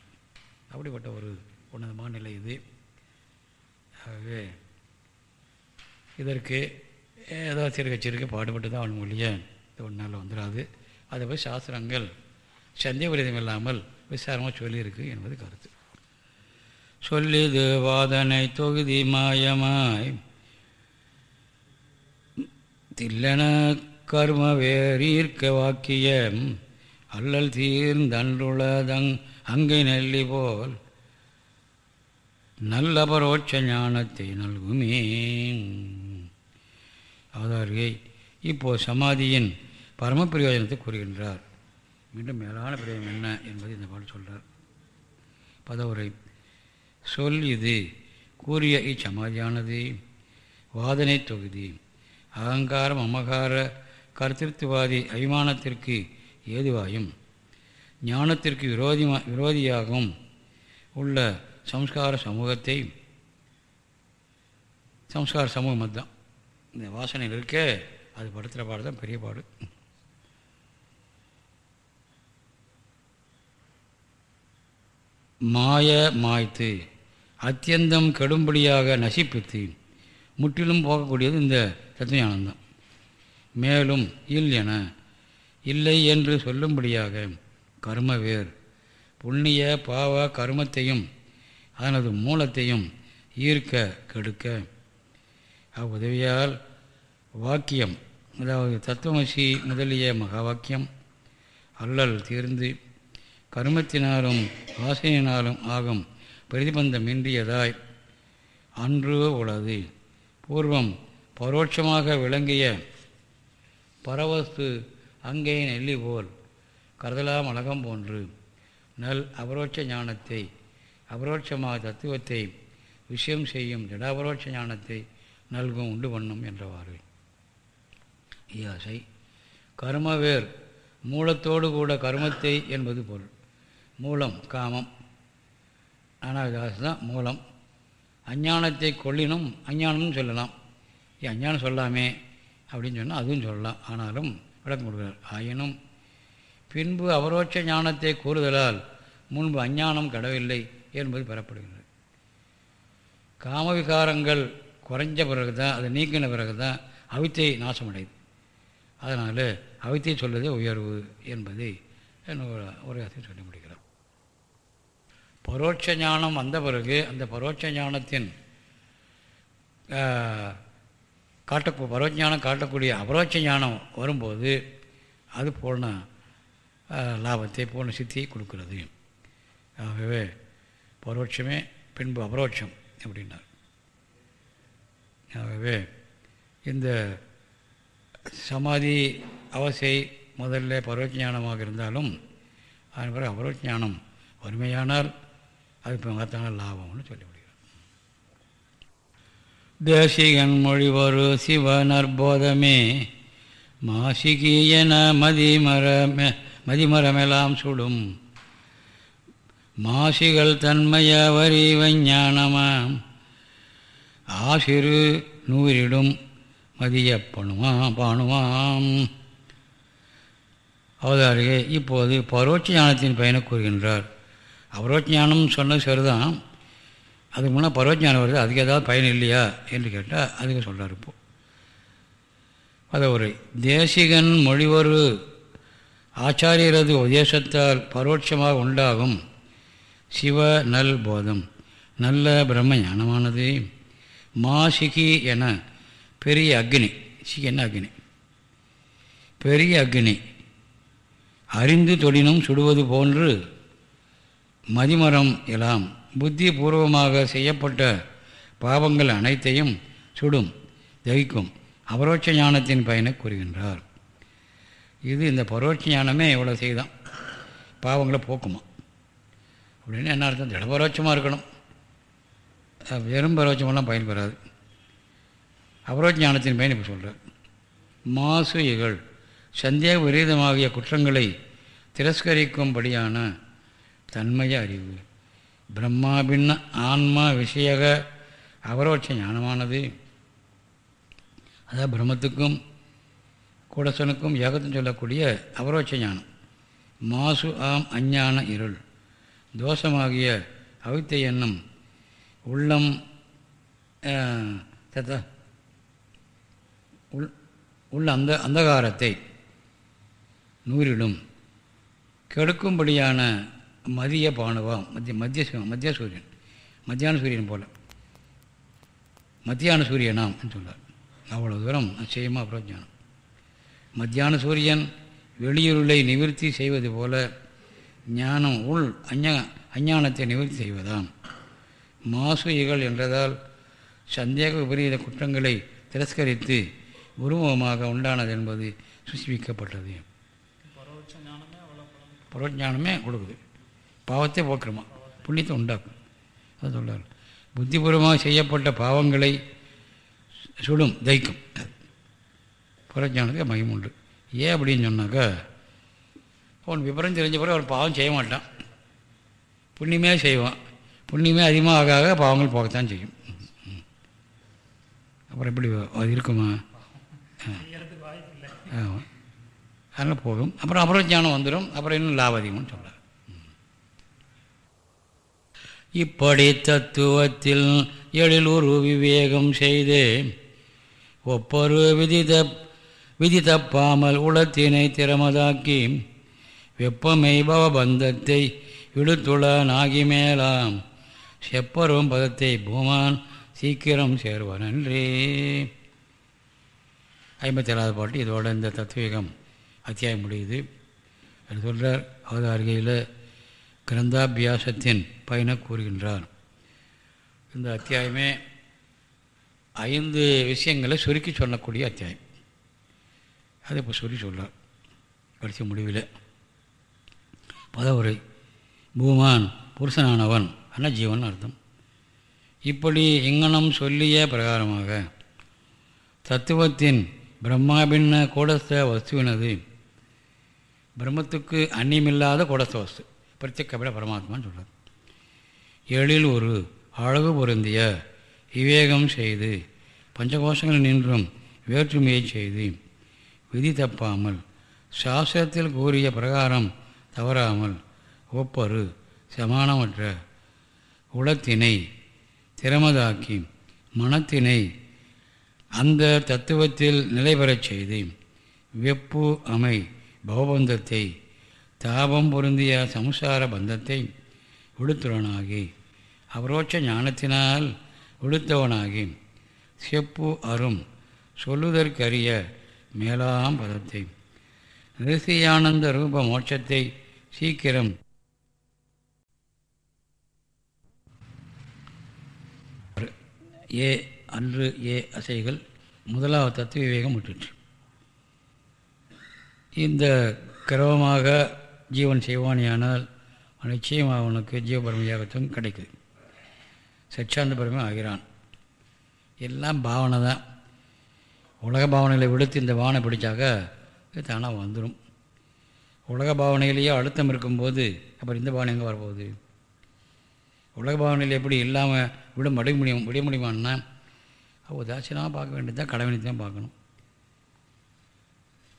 அப்படிப்பட்ட ஒரு உன்னதமான நிலை இது. ஆகவே இதற்கு ஏதோ சிறுக சிறுக பாடுபட்டு தான் அவன் மொழியை இது ஒன்றால் வந்துடாது. அதை போய் சாஸ்திரங்கள் சந்தேகவிரதம் இல்லாமல் விசாரமாக சொல்லியிருக்கு என்பது கருத்து. சொல்லிது வாதனை தொகுதி மாயமாய். தில்லன கர்ம வேறீர்க்க வாக்கியம். அல்லல் தீர்ந்தன்றுளதங் அங்கை நெல்லி போல். நல்லபரோட்ச ஞானத்தை நல்குமே. அவதாரியை இப்போது சமாதியின் பரம பிரயோஜனத்தை கூறுகின்றார். மீண்டும் மேலான பிரயோஜனம் என்ன என்பதை இந்த பாடல் சொல்கிறார் பதவுரை. சொல் இது. கூறிய இச்சமாதியானது. வாதனை தொகுதி. அகங்காரம் அமகார கருத்திருத்துவாதி அபிமானத்திற்கு ஏதுவாயும் ஞானத்திற்கு விரோதி விரோதியாகவும் உள்ள சம்ஸ்கார சமூகத்தை சம்ஸ்கார சமூகம் அதுதான். இந்த வாசனையில் இருக்க அது படுத்துகிற பாடு தான் பெரிய பாடு. மாய மாய்த்து அத்தியந்தம் கெடும்படியாக நசிப்பித்து முற்றிலும் போகக்கூடியது இந்த தத்துவானந்தம் மேலும் இல் என இல்லை என்று சொல்லும்படியாக கர்மவேர் புண்ணிய பாவ கர்மத்தையும் அதனது மூலத்தையும் ஈர்க்க கெடுக்க. அவ்வுதவியால் வாக்கியம் அதாவது தத்துவமசி முதலிய மகா வாக்கியம் அல்லல் தீர்ந்து கருமத்தினாலும் வாசனையினாலும் ஆகும். பிரதிபந்தமின்றியதாய் அன்று உள்ளது பூர்வம் பரோட்சமாக விளங்கிய பரவஸ்து அங்கே நெல்லி போல் கருதலாம் அழகம் போன்று. நல் அபரோட்ச ஞானத்தை அபரோட்சமாக தத்துவத்தை விஷயம் செய்யும் ஜடாபரோட்ச ஞானத்தை நல்கும் உண்டு பண்ணும் என்றவாறு. இயாசை கர்மவேர் மூலத்தோடு கூட கர்மத்தை என்பது பொருள். மூலம் காமம். அனாவிதாசு தான் மூலம். அஞ்ஞானத்தை கொள்ளினும் அஞ்ஞானம்னு சொல்லலாம். அஞ்ஞானம் சொல்லாமே அப்படின்னு சொன்னால் அதுவும் சொல்லலாம். ஆனாலும் விளக்கம் கொடுக்கிறார் ஆயினும் பின்பு அவரோட்ச ஞானத்தை கூறுதலால் முன்பு அஞ்ஞானம் கடவில்லை என்பது பெறப்படுகிறது காமவிகாரங்கள் குறைஞ்ச பிறகு தான் அதை நீக்கின பிறகு தான் அவித்தை நாசமடையுது. அதனால் அவித்தை சொல்வதே உயர்வு என்பதை உரையாற்றி சொல்லி முடியும் பரோட்ச ஞானம் வந்த பிறகு அந்த பரோட்ச ஞானத்தின் காட்ட பரோஜானம் காட்டக்கூடிய அபரோட்ச ஞானம் வரும்போது அது பூர்ண லாபத்தை பூர்ண சித்தியை கொடுக்கிறது. ஆகவே பரோட்சமே பின்பு அபரோட்சம் அப்படின்னார். ஆகவே இந்த சமாதி அவசை முதல்ல பரோஜானமாக இருந்தாலும் அதன் பிறகு அபரோஜானம் ஞானம் வறுமையானால் அது இப்போ லாபம்னு சொல்லி முடியும் தேசிகன் மொழிவரு சிவ நற்போதமே மதிமர மதிமரமே மதிமரமெல்லாம் சுடும். மாசிகள் தன்மைய வரிவஞானமாம் ஆசிறு நூறிடும் மதிய பணுமா பாணுவாம் அவதாரிகை இப்போது பரோட்ச ஞானத்தின் பயனை கூறுகின்றார். அபரோட்ச ஞானம் சொன்னது சரிதான். அதுக்கு முன்னே பரவஜானம் ஞானம் வருது அதுக்கு ஏதாவது பயன் இல்லையா என்று கேட்டால் அதுக்கு சொல்கிறார் இப்போது அதை ஒரு தேசிகன் மொழிவரு ஆச்சாரியரது உபதேசத்தால் பரோட்சமாக உண்டாகும் சிவ நல் போதம். நல்ல பிரம்ம ஞானமானது. மாசிகி என பெரிய அக்னி. சிகி என்ன அக்னி? பெரிய அக்னி. அறிந்து தொடினும் சுடுவது போன்று மதிமரம் எல்லாம் புத்தி பூர்வமாக செய்யப்பட்ட பாவங்கள் அனைத்தையும் சுடும் தகிக்கும். அபரோட்ச ஞானத்தின் பயனை கூறுகின்றார். இது இந்த பரோட்ச ஞானமே இவ்வளோ செய்தான்? பாவங்களை போக்குமா? அப்படின்னு என்ன அர்த்தம்? திடபரோட்சமாக இருக்கணும். வெறும் பரோட்சமெல்லாம் பயன் பெறாது. அபரோட்ச ஞானத்தின் பயன் இப்போ சொல்கிறார் மாசு இகழ் சந்தேக விரீதமாகிய குற்றங்களை திரஸ்கரிக்கும்படியான தன்மய அறிவு பிரம்மாபின்ன ஆன்மா விஷயக அபரோட்ச ஞானமானது. அதாவது பிரம்மத்துக்கும் கூடசனுக்கும் ஏகத்தும் சொல்லக்கூடிய அபரோட்ச ஞானம். மாசு ஆம் அஞ்ஞான இருள். தோஷமாகிய அவித்தை எண்ணம் உள்ளம் தத்த உள் உள்ள அந்த அந்தகாரத்தை நூறிடும் கெடுக்கும்படியான மதிய பானுவாம் மத்திய மத்திய மத்திய சூரியன். மத்தியான சூரியன் போல். மத்தியான சூரியனாம் என்று சொன்னார் அவ்வளோ தூரம் நிச்சயமாக பிரஜானம் மத்தியான சூரியன் வெளியுருளை நிவர்த்தி செய்வது போல ஞானம் உள் அஞ்ஞா அஞ்ஞானத்தை நிவர்த்தி செய்வதாம். மாசு இகழ் என்றதால் சந்தேக விபரீத குற்றங்களை திரஸ்கரித்து உருவமாக உண்டானது என்பது சுசிப்பிக்கப்பட்டது பரோட்சானமே கொடுக்குது. பாவத்தை போக்குறமா புண்ணியத்தை உண்டாக்கும். அது சொல்கிறார் புத்திபூர்வமாக செய்யப்பட்ட பாவங்களை சுடும் தைக்கும் புறஜானத்துக்கு மகிம் உண்டு. ஏன் அப்படின்னு சொன்னாக்கா அவன் விபரம் தெரிஞ்ச பிறகு அவன் பாவம் செய்ய மாட்டான். புண்ணியமே செய்வான். புண்ணியமே அதிகமாக ஆக ஆக பாவங்கள் போகத்தான் செய்யும். அப்புறம் எப்படி அது இருக்குமா? ஆமாம் அதனால் போகும் அப்புறம் அப்புறம் ஞானம் வந்துடும். அப்புறம் இன்னும் லாபம் அதிகம்னு சொல்கிறார் இப்படி தத்துவத்தில் எழிலுரு விவேகம் செய்து ஒப்பொரு விதித விதி தப்பாமல் உளத்தினை திறமதாக்கி வெப்பமை பவபந்தத்தை இழுத்துளனாகி மேலாம். செப்பரும் பதத்தை பூமான் சீக்கிரம் சேர்வனன்றே. ஐம்பத்தி ஏழாவது பாட்டு இதோட இந்த தத்துவீகம் அத்தியாயம் முடியுது. என்று சொல்கிறார் அவதாரிகையில் கிரந்தாபியாசத்தின் பயனை கூறுகின்றார். இந்த அத்தியாயமே ஐந்து விஷயங்களை சுருக்கி சொல்லக்கூடிய அத்தியாயம். அதை இப்போ சொல்லி சொல்கிறார் கடைசி முடிவில். பதவுரை. பூமான் புருஷனானவன் ஆனால் ஜீவன் அர்த்தம். இப்படி இங்கனம் சொல்லிய பிரகாரமாக தத்துவத்தின் பிரம்மாபின்ன கூடஸ்த வஸ்துவினது பிரம்மத்துக்கு அந்நியமில்லாத கூடஸ்த வஸ்து. பிரத்யேகப்பட பரமாத்மான்னு சொல்கிறார் எழில் ஒரு அழகு பொருந்திய விவேகம் செய்து பஞ்சகோஷங்கள் நின்றும் வேற்றுமையை செய்து விதி தப்பாமல் சாஸ்திரத்தில் கூறிய பிரகாரம் தவறாமல் ஒப்பரு சமானமற்ற உளத்தினை திறமதாக்கி மனத்தினை அந்த தத்துவத்தில் நிலை பெறச் செய்து வெப்பு அமை பவபந்தத்தை தாபம் பொருந்திய சம்சார பந்தத்தை விடுத்துறவனாகி அபரோட்ச ஞானத்தினால் விடுத்தவனாகி செப்பு அரும் சொல்லுதற்கரிய மேலாம் பதத்தை ரிசியானந்த ரூப மோட்சத்தை சீக்கிரம் ஏ அன்று ஏ அசைகள் முதலாவது தத்துவ விவேகம் விட்டுற்று இந்த கிரமமாக ஜீவன் செய்வானியானால் நிச்சயமாக அவனுக்கு ஜீவபரமையாகத்தும் கிடைக்குது. சச்சாந்த பரமே ஆகிறான். எல்லாம் பாவனை தான். உலக பாவனைகளை விடுத்து இந்த பாவனை பிடிச்சாக்க தானாக வந்துடும் உலக பாவனையிலேயே அழுத்தம் இருக்கும்போது அப்புறம் இந்த பாவனை எங்கே வரப்போகுது? உலக பாவனையில் எப்படி இல்லாமல் விட முடிய முடியும் விட முடியுமான்னா உதாசீனமாக பார்க்க வேண்டியது தான் கடவுளை தான் பார்க்கணும்.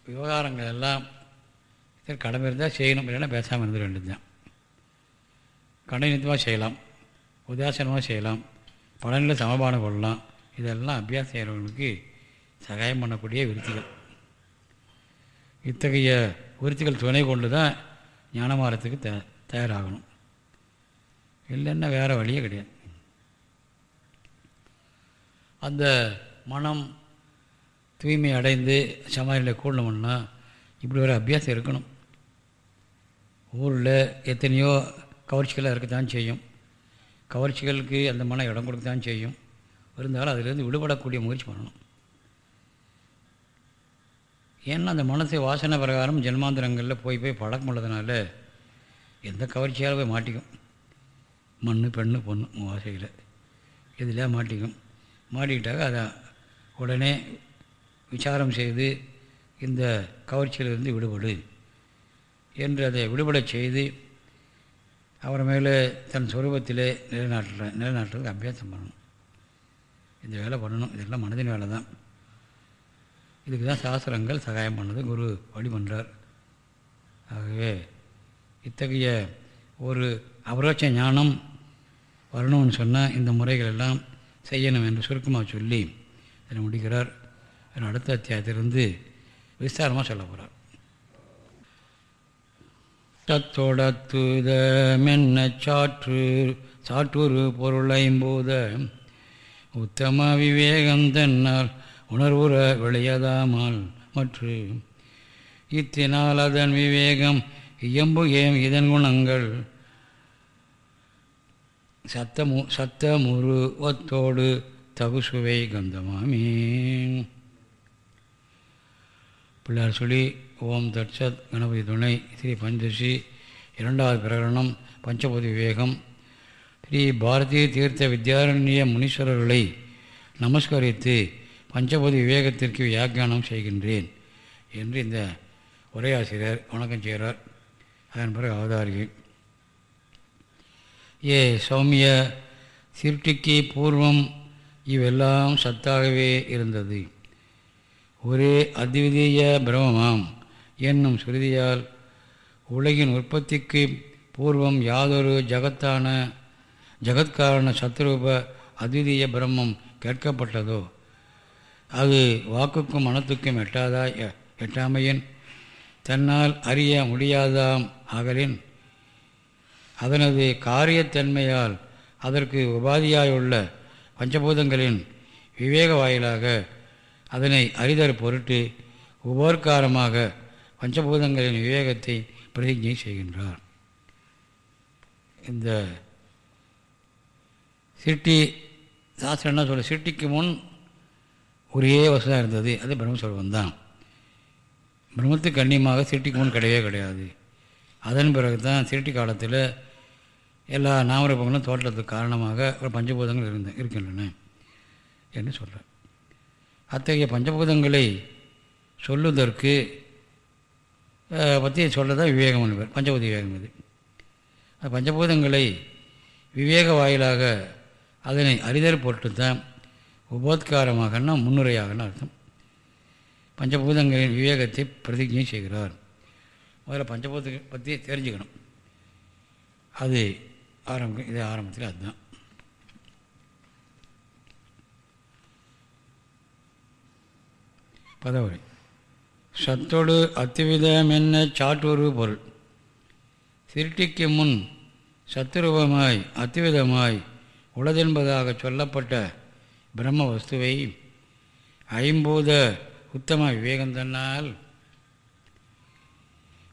விவகாரங்கள் எல்லாம் சரி கடமை இருந்தால் செய்யணும். இல்லைன்னா பேசாமல் இருந்துட வேண்டியது தான் கடனித்தமாக செய்யலாம். உதாசீனமாக செய்யலாம். பலனில் சமபானம் கொள்ளலாம் இதெல்லாம் அபியாசம் செய்கிறவங்களுக்கு சகாயம் பண்ணக்கூடிய விருத்திகள். இத்தகைய விருத்திகள் துணை கொண்டு தான் ஞானமாரத்துக்கு த தயாராகணும். இல்லைன்னா வேறு வழியே கிடையாது. அந்த மனம் தூய்மை அடைந்து சமாதியில் கூடணும்னா இப்படி ஒரு அபியாசம் இருக்கணும். ஊரில் எத்தனையோ கவர்ச்சிகளாக இருக்கத்தான் செய்யும். கவர்ச்சிகளுக்கு அந்த மன இடம் கொடுக்கத்தான் செய்யும். இருந்தாலும் அதிலிருந்து விடுபடக்கூடிய முயற்சி பண்ணணும். ஏன்னா அந்த மனசை வாசனை பிரகாரம் ஜென்மாந்திரங்களில் போய் போய் பழக்கம் உள்ளதுனால எந்த கவர்ச்சியால் போய் மாட்டிக்கும். மண் பெண்ணு பொண்ணு வாசையில். இதில் மாட்டிக்கும். மாட்டிக்கிட்டாக்க அதை உடனே விசாரம் செய்து இந்த கவர்ச்சியிலிருந்து விடுபடு. என்று அதை விடுபடச் செய்து அவர் மேலே தன் சுரூபத்திலே நிலைநாட்டுற நிலைநாட்டுறதுக்கு அபியாசம் பண்ணணும். இந்த வேலை பண்ணணும். இதெல்லாம் மனதின் வேலை தான் இதுக்கு தான் சாஸ்திரங்கள் சகாயம் பண்ணது. குரு வழி பண்ணுறார் ஆகவே இத்தகைய ஒரு அபரோட்ச ஞானம் வரணும்னு சொன்னால் இந்த முறைகள் எல்லாம் செய்யணும் என்று சுருக்கமாக சொல்லி இதை முடிக்கிறார். அடுத்த அத்தியாயத்திலிருந்து விஸ்தாரமாக சொல்ல போகிறார் தத்தொடத்துத மென்ன சாற்று சாற்றுரு பொருளைம்போத உத்தம விவேகம் தன்னால் உணர்வுற விளையதாமல் மற்று. இத்தினால் அதன் விவேகம் இயம்புகேம் இதன் குணங்கள். சத்தமு சத்தமுரு ஒத்தோடு தகுசுவை கந்தமாமே பிள்ளார் சொல்லி ஓம் தட்சத் கணபதி துணை ஸ்ரீ பஞ்சசி இரண்டாவது பிரகரணம் பஞ்சபதி விவேகம். ஸ்ரீ பாரதிய தீர்த்த வித்யாரண்ய முனீஸ்வரர்களை நமஸ்கரித்து பஞ்சபதி விவேகத்திற்கு வியாக்கியானம் செய்கின்றேன் என்று இந்த உரையாசிரியர் வணக்கம் செய்கிறார். அதன் பிறகு அவதாரிகை ஏ சௌமிய சிருட்டிக்கு பூர்வம் இவெல்லாம் சத்தாகவே இருந்தது. ஒரே அத்விதீய பிரமமாம் என்னும் சுருதியால் உலகின் உற்பத்திக்கு பூர்வம் யாதொரு ஜகத்தான ஜகத்காரண சத்ரூப அத்விதீய பிரம்மம் கேட்கப்பட்டதோ அது வாக்குக்கும் மனத்துக்கும் எட்டாதா எட்டாமையின் தன்னால் அறிய முடியாதாம் ஆகலின் அதனது காரியத்தன்மையால் அதற்கு உபாதியாயுள்ள பஞ்சபூதங்களின் விவேக வாயிலாக அதனை அறிதல் பொருட்டு உபோர்க்காரமாக பஞ்சபூதங்களின் விவேகத்தை பிரதிஜை செய்கின்றார். இந்த சிட்டி சாஸ்திரம் என்ன சொல்ல சிட்டிக்கு முன் ஒரே வசதாக இருந்தது. அது பிரம்மஸ்வரூபம் தான் பிரம்மத்துக்கு கண்ணியமாக சிருஷ்டிக்கு முன் கிடையவே கிடையாது. அதன் பிறகு தான் சிருட்டி காலத்தில் எல்லா நாமரூபங்களும் தோற்றத்துக்கு காரணமாக ஒரு பஞ்சபூதங்கள் இருந்த இருக்கின்றன என்று சொல்கிறார் அத்தகைய பஞ்சபூதங்களை சொல்லுவதற்கு பற்றி சொல்கிறதா விவேகம் என்பர் பஞ்சபூத விவேகம் இது பஞ்சபூதங்களை விவேக வாயிலாக அதனை அறிதல் பொருட்டு தான் உபோத்காரமாகனா முன்னுரையாகனா அர்த்தம். பஞ்சபூதங்களின் விவேகத்தை பிரதிஜை செய்கிறார். முதல்ல பஞ்சபூத பற்றி தெரிஞ்சுக்கணும். அது ஆரம்பிக்கும் இது ஆரம்பத்தில் அதுதான். பதவுரை. சத்தொடு அத்துவிதமென்ன சாற்றுரு பொருள். சிருட்டிக்கு முன் சத்துருவமாய் அத்துவிதமாய் உளதென்பதாக சொல்லப்பட்ட பிரம்ம வஸ்துவை ஐம்பூத உத்தம விவேகம் தன்னால்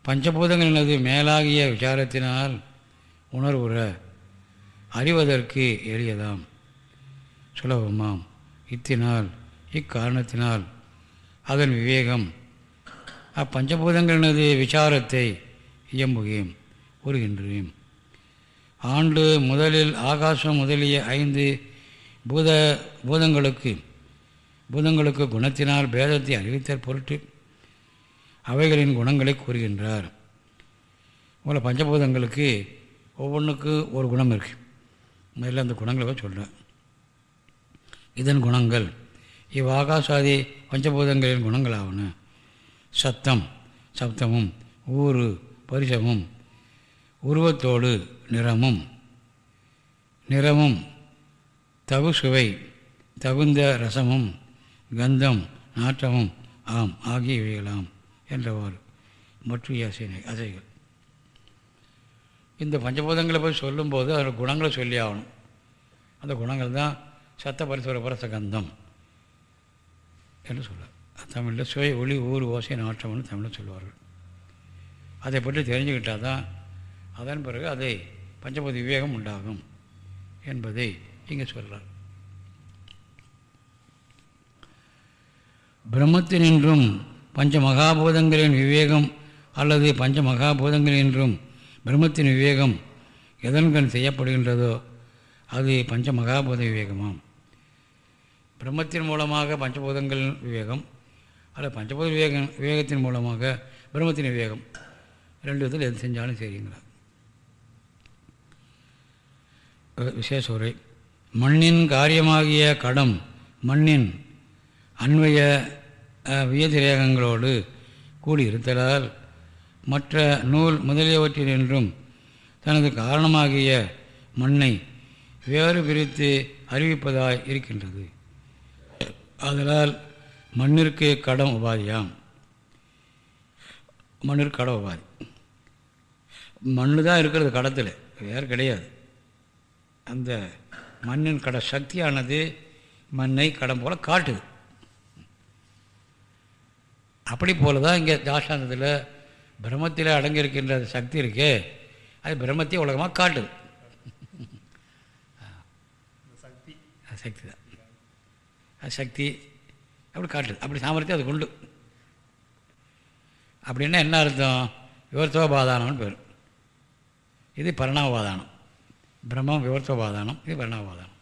பஞ்சபூதங்களினது மேலாகிய விசாரத்தினால் உணர்வுற அறிவதற்கு எளியதாம். சுலபமாம். இத்தினால் இக்காரணத்தினால் அதன் விவேகம் அப்பஞ்சபூதங்களினது விசாரத்தை இயம்புகையும் கூறுகின்றேன். ஆண்டு முதலில் ஆகாசம் முதலிய ஐந்து பூத பூதங்களுக்கு பூதங்களுக்கு குணத்தினால் பேதத்தை அறிவித்தற் பொருட்டு அவைகளின் குணங்களை கூறுகின்றார். உங்களை பஞ்சபூதங்களுக்கு ஒவ்வொன்றுக்கு ஒரு குணம் இருக்குது முதல்ல அந்த குணங்களை சொல்கிறேன் இதன் குணங்கள் இவ் ஆகாசாதி பஞ்சபூதங்களின் குணங்களாகணும் சத்தம் சப்தமும் ஊறு பரிசமும் உருவத்தோடு நிறமும் நிறமும் தகு சுவை தகுந்த ரசமும் கந்தம் நாற்றமும் ஆம் ஆகியவைகளாம் என்றவாறு மற்றும் அசைனை அசைகள். இந்த பஞ்சபூதங்களை போய் சொல்லும்போது அதோட குணங்களை சொல்லி ஆகணும். அந்த குணங்கள் தான் சத்த பரிசுர பரச கந்தம் என்று சொல்லுவார் தமிழில் சுய ஒளி ஊர் ஓசை நாற்றம்னு தமிழில் சொல்லுவார்கள். அதை பற்றி தெரிஞ்சுக்கிட்டால் தான் அதன் பிறகு அதை பஞ்சபூத விவேகம் உண்டாகும் என்பதை இங்கே சொல்கிறார் பிரம்மத்தினின்றும் பஞ்ச மகாபூதங்களின் விவேகம் அல்லது பஞ்ச மகாபூதங்களின்றும் பிரம்மத்தின் விவேகம் எதன்கண் செய்யப்படுகின்றதோ அது பஞ்ச மகாபூத விவேகமாம். பிரம்மத்தின் மூலமாக பஞ்சபூதங்கள் விவேகம் அதில் பஞ்சபூத விவேகம் விவேகத்தின் மூலமாக பிரம்மத்தின் விவேகம். ரெண்டு விதத்தில் எது செஞ்சாலும் சரிங்களா விசேஷ உரை. மண்ணின் காரியமாகிய கடம் மண்ணின் அன்வய வியதிரேகங்களோடு கூடியிருத்தலால் மற்ற நூல் முதலியவற்றினின்றும் தனது காரணமாகிய மண்ணை வேறு பிரித்து அறிவிப்பதாய் இருக்கின்றது. அதனால் மண்ணிற்கு கடம் உபாதியாம். மண்ணிற்கு கட உபாதி. மண்ணு தான் இருக்கிறது கடத்தில் வேறு கிடையாது. அந்த மண்ணின் கட சக்தியானது மண்ணை கடம் போல் காட்டுது. அப்படி போல தான் இங்கே தாஷ்டாந்தத்தில் பிரம்மத்தில் அடங்கியிருக்கின்ற சக்தி இருக்கே அது பிரம்மத்தையும் உலகமாக காட்டுது. சக்தி. தான். சக்தி. அப்படி காட்டுது. அப்படி சாமர்த்தியம் அது கொண்டு அப்படின்னா என்ன அர்த்தம்? விவர்த்தோபாதானம்னு பேர். இது பரிணாமபாதானம் பிரம்மம் விவர்த்தோபாதானம் இது பரிணாமபாதானம்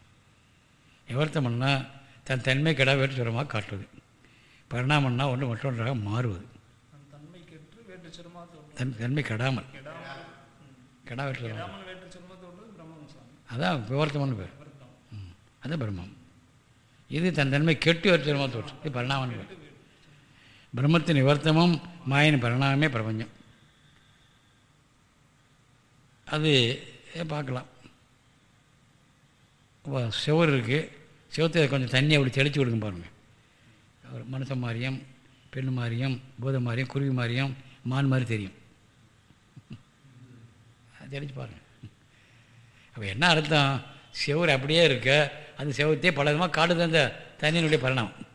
விவர்த்தம்னா தன் தன்மை கிடா வேற்று சுரமாக காட்டுவது. பரிணாமம்னா ஒன்று மற்றொன்றாக மாறுவது. தன் தன்மை கெடாமல். கெடா வேற்று அதான் விவர்த்தம்னு பேர். அதுதான் பிரம்மம். இது தன் தன்மை கெட்டு வேற்று சுரமாக தோற்று. இது பரிணாமம்னு பிரம்மத்தின் நிவர்த்தமும் மாயின் பரிணாமமே பிரபஞ்சம். அது பார்க்கலாம். இப்போ செவர் இருக்குது சிவத்தை கொஞ்சம் தண்ணி அப்படி தெளித்து விடுங்க பாருங்கள் ஒரு மனுஷன் மாதிரியும் பெண் மாதிரியும் பூத மாதிரியும் குருவி மாதிரியும் மான் மாதிரி தெரியும். தெளித்து பாருங்கள் அப்போ என்ன அர்த்தம்? செவர் அப்படியே இருக்க அந்த செவத்தையே பல விதமாக காடுது அந்த தண்ணியினுடைய பரிணாமம்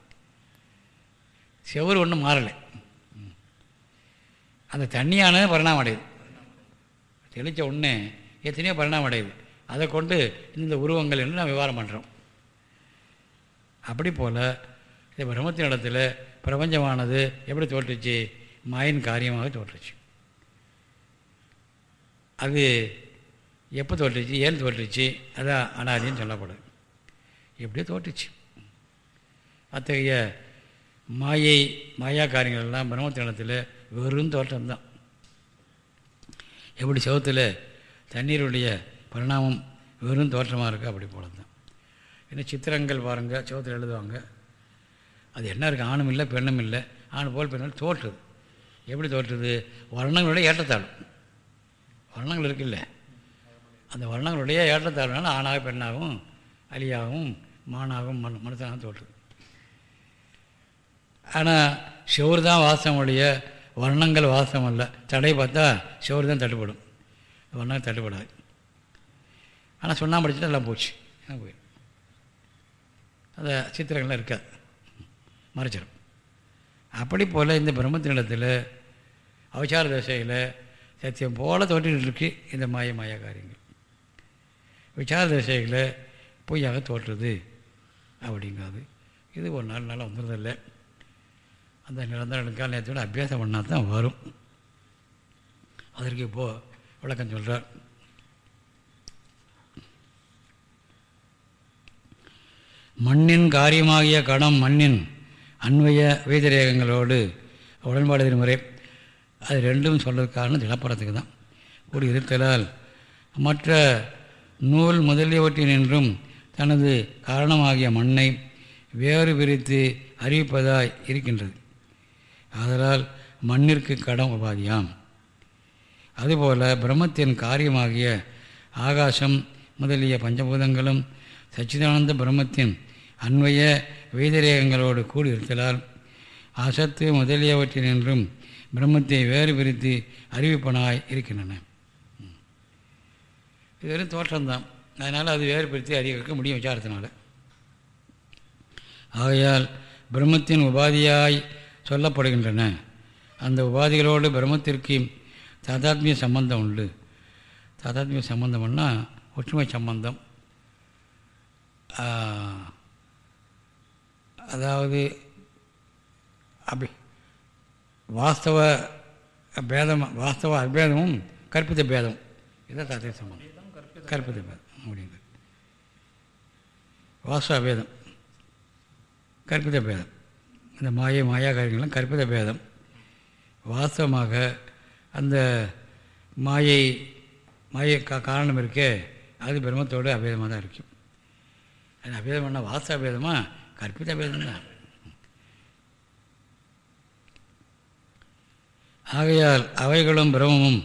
செவர் ஒன்றும் மாறலை. அந்த தண்ணியானது பரிணாமம் அடையுது. தெளித்த உடனே எத்தனையோ பரிணாமம் அடையுது. அதை கொண்டு இந்த உருவங்கள் என்று நாம் விவகாரம் பண்ணுறோம் அப்படி போல் இந்த பிரம்மத்தின் இடத்துல பிரபஞ்சமானது எப்படி தோற்றுச்சு? மாயின் காரியமாக தோற்றுச்சு. அது எப்போ தோற்றுச்சு? ஏன் தோற்றுச்சு? அதான் அனாதின்னு சொல்லப்படும். எப்படியோ தோற்றுச்சு. அத்தகைய மாயை மாயா காரியங்கள்லாம் பிரம்மத்தினத்தில் வெறும் தோற்றம்தான். எப்படி செவத்தில் தண்ணீருடைய பரிணாமம் வெறும் தோற்றமாக இருக்குது அப்படி போல தான் இன்னும் சித்திரங்கள் பாருங்கள் செவத்தில் எழுதுவாங்க. அது என்ன இருக்குது ஆணும் இல்லை பெண்ணும் இல்லை. ஆண் போல் பெண்ணும் தோற்றுது. எப்படி தோற்றுது? வர்ணங்களோட ஏற்றத்தாழும் வர்ணங்கள் இருக்குல்ல. அந்த வர்ணங்களுடைய ஏற்றத்தாழ்வுனால ஆணாக பெண்ணாகவும் அலியாகவும் மானாகவும் மண் மனுஷனாக தோற்றுது ஆனால் ஷோர் தான் வாசம் ஒழிய வர்ணங்கள் வாசம் அல்ல. தடை பார்த்தா ஷோர் தான் தட்டுப்படும். வர்ணங்கள் தட்டுப்படாது. ஆனால் சுண்ணாம்பு படிச்சுட்டு எல்லாம் போச்சு. எல்லாம் போயிடும். அந்த சித்திரங்கள்லாம் இருக்காது மறைச்சிடும் அப்படி போல் இந்த பிரம்மத்தினிடத்தில் அவசார தசையில் சத்தியம் போல் தோன்றிட்டு இருக்கு இந்த மாய மாய காரியங்கள் விசார தசையில் பொய்யாக தோற்றுறது அப்படிங்கிறது இது ஒரு நாள் நல்லா வந்துடுறதில்லை அந்த நிரந்தர நிற்கால நேரத்தோட அபியாசம் பண்ணால் தான் வரும். அதற்கு இப்போது விளக்கம் சொல்கிறார் மண்ணின் காரியமாகிய கடம் மண்ணின் அன்வய வீதரேகங்களோடு உடன்பாடு முறை. அது ரெண்டும் சொல்கிறதுக்கான காரணம் திடப்படத்துக்கு தான். ஒரு இருத்தலால் மற்ற நூல் முதலியவற்றினின்றும் தனது காரணமாகிய மண்ணை வேறு பிரித்து அறிவிப்பதாய் இருக்கின்றது. ஆதலால் மண்ணிற்கு கடம் உபாதியாம். அதுபோல பிரம்மத்தின் காரியமாகிய ஆகாசம் முதலிய பஞ்சபூதங்களும் சச்சிதானந்த பிரம்மத்தின் அன்வய வைதரேகங்களோடு கூடியிருத்தலால் அசத்து முதலியவற்றினின்றும் பிரம்மத்தை வேறு பிரித்து அறிவிப்பனாய் இருக்கின்றன. இது வெறும் தோற்றம்தான். அதனால் அது வேறுபடுத்தி அதிகரிக்க முடியும் விசாரத்தினால். ஆகையால் பிரம்மத்தின் உபாதியாய் சொல்லப்படுகின்றன. அந்த உபாதிகளோடு பிரம்மத்திற்கு தாதாத்மிய சம்பந்தம் உண்டு. தாதாத்மிய சம்பந்தம்னா ஒற்றுமை சம்பந்தம். அதாவது அபி வாஸ்தவ பேதம் வாஸ்தவ அபேதமும் கற்பித்த பேதம் இதுதான் தாத்திய சம்பந்தம். கற்பித்த பேதம் அப்படிங்கிறது வாசா பேதம் கற்பித பேதம் இந்த மாய மாயா காரியங்கள்லாம் கற்பித பேதம் வாஸ்தவமாக அந்த மாயை மாயை கா காரணம் இருக்கே அது பிரம்மத்தோடு அபேதமாக தான் இருக்கும். அது அபேதம் பண்ணால் வாஸ்தவ பேதமாக கற்பித பேதம் தான். ஆகையால் அவைகளும் பிரமமும்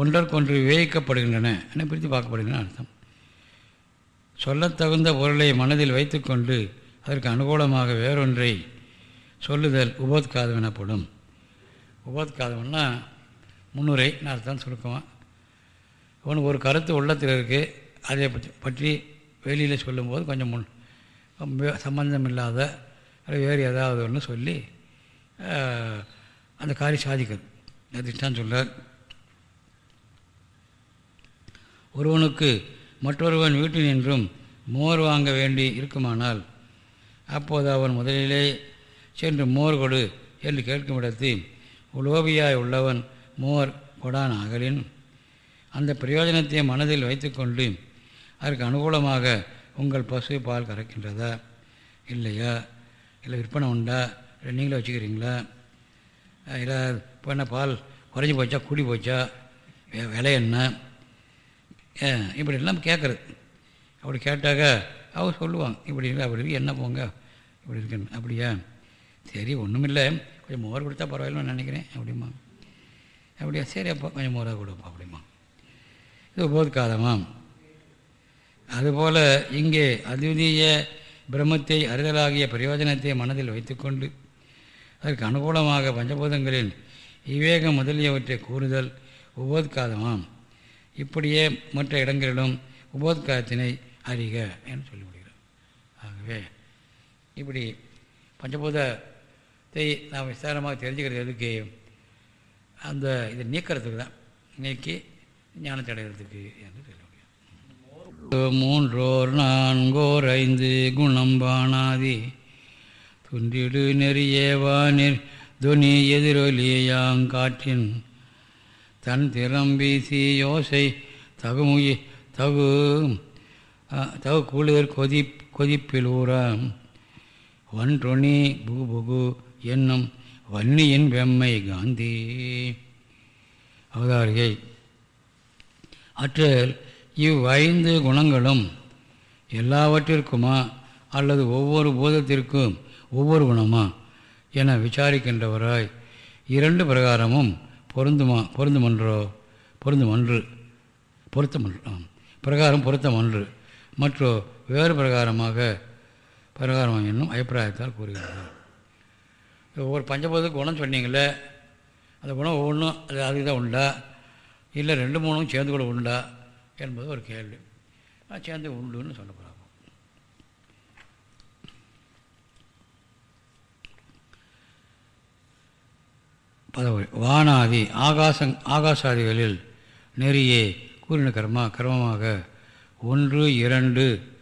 ஒன்றற்கொன்று விவேகிக்கப்படுகின்றன. என பிரித்து பார்க்கப்படுகின்றன அர்த்தம். சொல்லத்தகுந்த பொருளை மனதில் வைத்துக்கொண்டு அதற்கு அனுகூலமாக வேறொன்றை சொல்லுதல் உபோத்காதம் எனப்படும். உபோத்காதம்னா முன்னுரை நான் அர்த்தம் சுருக்கமாக ஒன்று ஒரு கருத்து உள்ளத்தில் இருக்குது அதை பற்றி வெளியில் சொல்லும்போது கொஞ்சம் முன் சம்பந்தம் இல்லாத வேறு ஏதாவது ஒன்று சொல்லி அந்த காரியம் சாதிக்கிறது. அதிர்ஷ்டான் சொல்கிறார் ஒருவனுக்கு மற்றொருவன் வீட்டில் நின்றும் மோர் வாங்க வேண்டி இருக்குமானால் அப்போது அவன் முதலிலே சென்று மோர் கொடு என்று கேட்கும் இடத்து உலோபியாய் உள்ளவன் மோர் கொடான் அகலின் அந்த பிரயோஜனத்தை மனதில் வைத்துக்கொண்டு அதற்கு அனுகூலமாக உங்கள் பசு பால் கறக்கின்றதா? இல்லையா? இல்லை விற்பனை உண்டா? இல்லை நீங்களே வச்சுக்கிறீங்களா? இல்லை இப்போ என்ன பால் குறைஞ்சி போச்சா கூடி போச்சா? விலை என்ன? இப்படிலாம் கேட்குறது அப்படி கேட்டாக்க அவர் சொல்லுவாங்க இப்படி இல்லை அப்படி இருக்கு என்ன போங்க இப்படி இருக்குன்னு. அப்படியா? சரி ஒன்றும் இல்லை கொஞ்சம் மோர் கொடுத்தா பரவாயில்லன்னு நினைக்கிறேன் அப்படிமா அப்படியா சரி அப்போ கொஞ்சம் மோராக கொடுப்பா அப்படிமா இது உபோத்காதமாம் அதுபோல் இங்கே அத்விதீய பிரம்மத்தை அறிதலாகிய பிரயோஜனத்தை மனதில் வைத்துக்கொண்டு அதற்கு அனுகூலமாக பஞ்சபூதங்களின் விவேகம் முதலியவற்றை கூறுதல் உபோத்காதமாம் இப்படியே மற்ற இடங்களிலும் உபோத்காரத்தினை அறிக என்று சொல்லிவிடுகிறோம். ஆகவே இப்படி பஞ்சபூதத்தை நாம் விசாரமாக தெரிஞ்சுக்கிறது எதுக்கு? அந்த இதை நீக்கிறதுக்கு தான். நீக்கி ஞானத்தை அடைகிறதுக்கு என்று சொல்ல முடியும் மூன்றோர் நான்கோர் ஐந்து குணம்பானாதி துன்றிடு நெறியேவா நெற் துனி எதிரொலியாங்காற்றின் தன் திறம்பி யோசை தகுமுயி தகு தகு குளிர் கொதி கொதிப்பில் ஊறாம் வன்றொனி புகு புகு என்னும் வன்னியின் வெம்மை காந்தி. அவதாரிகை. அற்றில் இவ்வைந்து குணங்களும் எல்லாவற்றிற்குமா அல்லது ஒவ்வொரு பூதத்திற்கும் ஒவ்வொரு குணமா என விசாரிக்கின்றவராய் இரண்டு பிரகாரமும் பொருந்துமா பொருந்துமன்றோ? பொருந்துமன்று. பொருத்தமன்று பிரகாரம் பொருத்தமன்று. மற்றோ வேறு பிரகாரமாக பிரகாரம் என்னும் அபிப்பிராயத்தால் கூறுகிறார் ஒவ்வொரு பஞ்சபோத குணம் சொன்னீங்களே அந்த குணம் ஒவ்வொன்றும் அது அதுக்கு தான் உண்டா? இல்லை ரெண்டு மூணும் சேர்ந்து கூட உண்டா? என்பது ஒரு கேள்வி. சேர்ந்து உண்டுன்னு சொல்லப்படுது பதவி. வானாதி ஆகாசங் ஆகாசாதிகளில் நெறியே கூறின கர்மா கர்மமாக. ஒன்று இரண்டு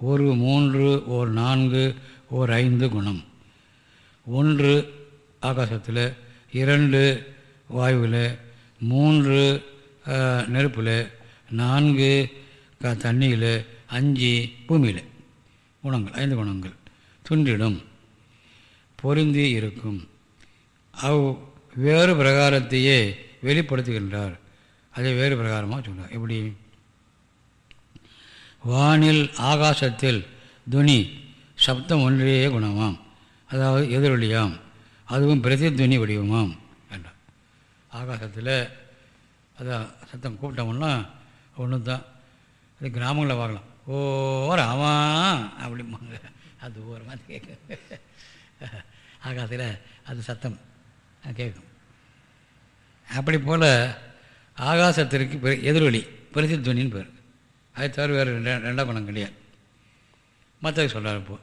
ஒரு மூன்று ஓர் நான்கு ஓர் ஐந்து குணம். ஒன்று ஆகாசத்தில். இரண்டு வாயுவில். மூன்று நெருப்பில். நான்கு க தண்ணியில். அஞ்சு பூமியில். குணங்கள் ஐந்து குணங்கள். துண்டிடும் பொருந்தி இருக்கும். அவ் வேறு பிரகாரத்தையே வெளிப்படுத்துகின்றார். அதை வேறு பிரகாரமாக சொல்கிறார் எப்படி? வானில் ஆகாசத்தில் துனி சப்தம் ஒன்றே குணமாம். அதாவது எதிரொலியாம். அதுவும் பிரதித்வனி வடிவமாம் என்றார். ஆகாசத்தில் அதான் சத்தம் கூப்பிட்டோம்னா ஒன்று தான் அது கிராமங்களில் பார்க்கலாம். ஓ ராமா அப்படிம்பாங்க. அது ஓரமாக கேட்கும். ஆகாசத்தில் அது சத்தம். கேட்கும். அப்படி போல் ஆகாசத்திற்கு பெரு எதிரொலி பிரதித்வனின்னு பேர். அது தவிர வேறு ரெண்டா ரெண்டாம் குணம் கிடையாது. மற்றது சொல்கிறார் இப்போ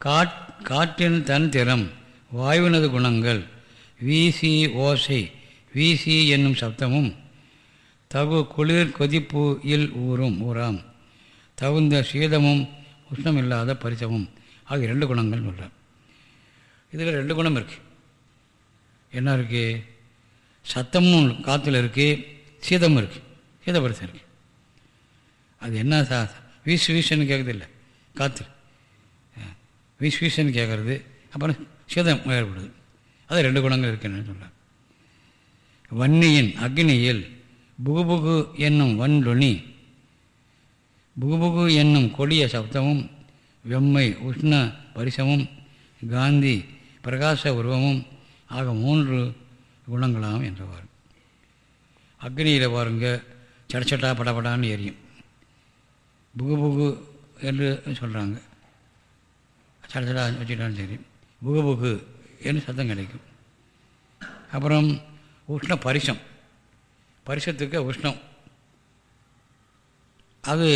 காட் காற்றின் தன் திறம் வாயுவினது குணங்கள் வீசி ஓசை வீசி என்னும் சப்தமும் தகு குளிர் கொதிப்பு இல் ஊறும் ஊறாம் தகுந்த சீதமும் உஷ்ணமில்லாத பரிசமும் ஆகிய ரெண்டு குணங்கள் சொல்கிறார் இதில் ரெண்டு குணம் இருக்குது என்ன இருக்குது சத்தமும் காற்றுல இருக்குது சீதமும் இருக்குது சீதபரிசம் இருக்குது அது என்ன சா வீசு வீசுன்னு கேட்குறது இல்லை காற்று வீசு வீசுன்னு கேட்குறது அப்புறம் சீதம் ஏற்படுது. அது ரெண்டு குணங்கள் இருக்குன்னு சொல்கிறார் வன்னியின் அக்னியில் புகுபுகு என்னும் வன்டொனி புகுபுகு என்னும் கொடிய சப்தமும் வெம்மை உஷ்ண பரிசமும் காந்தி பிரகாச உருவமும் ஆக மூன்று குணங்களாம் என்றவார் அக்னியில் பாருங்க சடச்சட்டா படப்படான்னு எரியும். புகு புகு என்று சொல்கிறாங்க சடச்சடா வச்சுட்டான்னு சரி. புகு புகு என்று சத்தம் கிடைக்கும். அப்புறம் உஷ்ண பரிசம் பரிசத்துக்கு உஷ்ணம். அது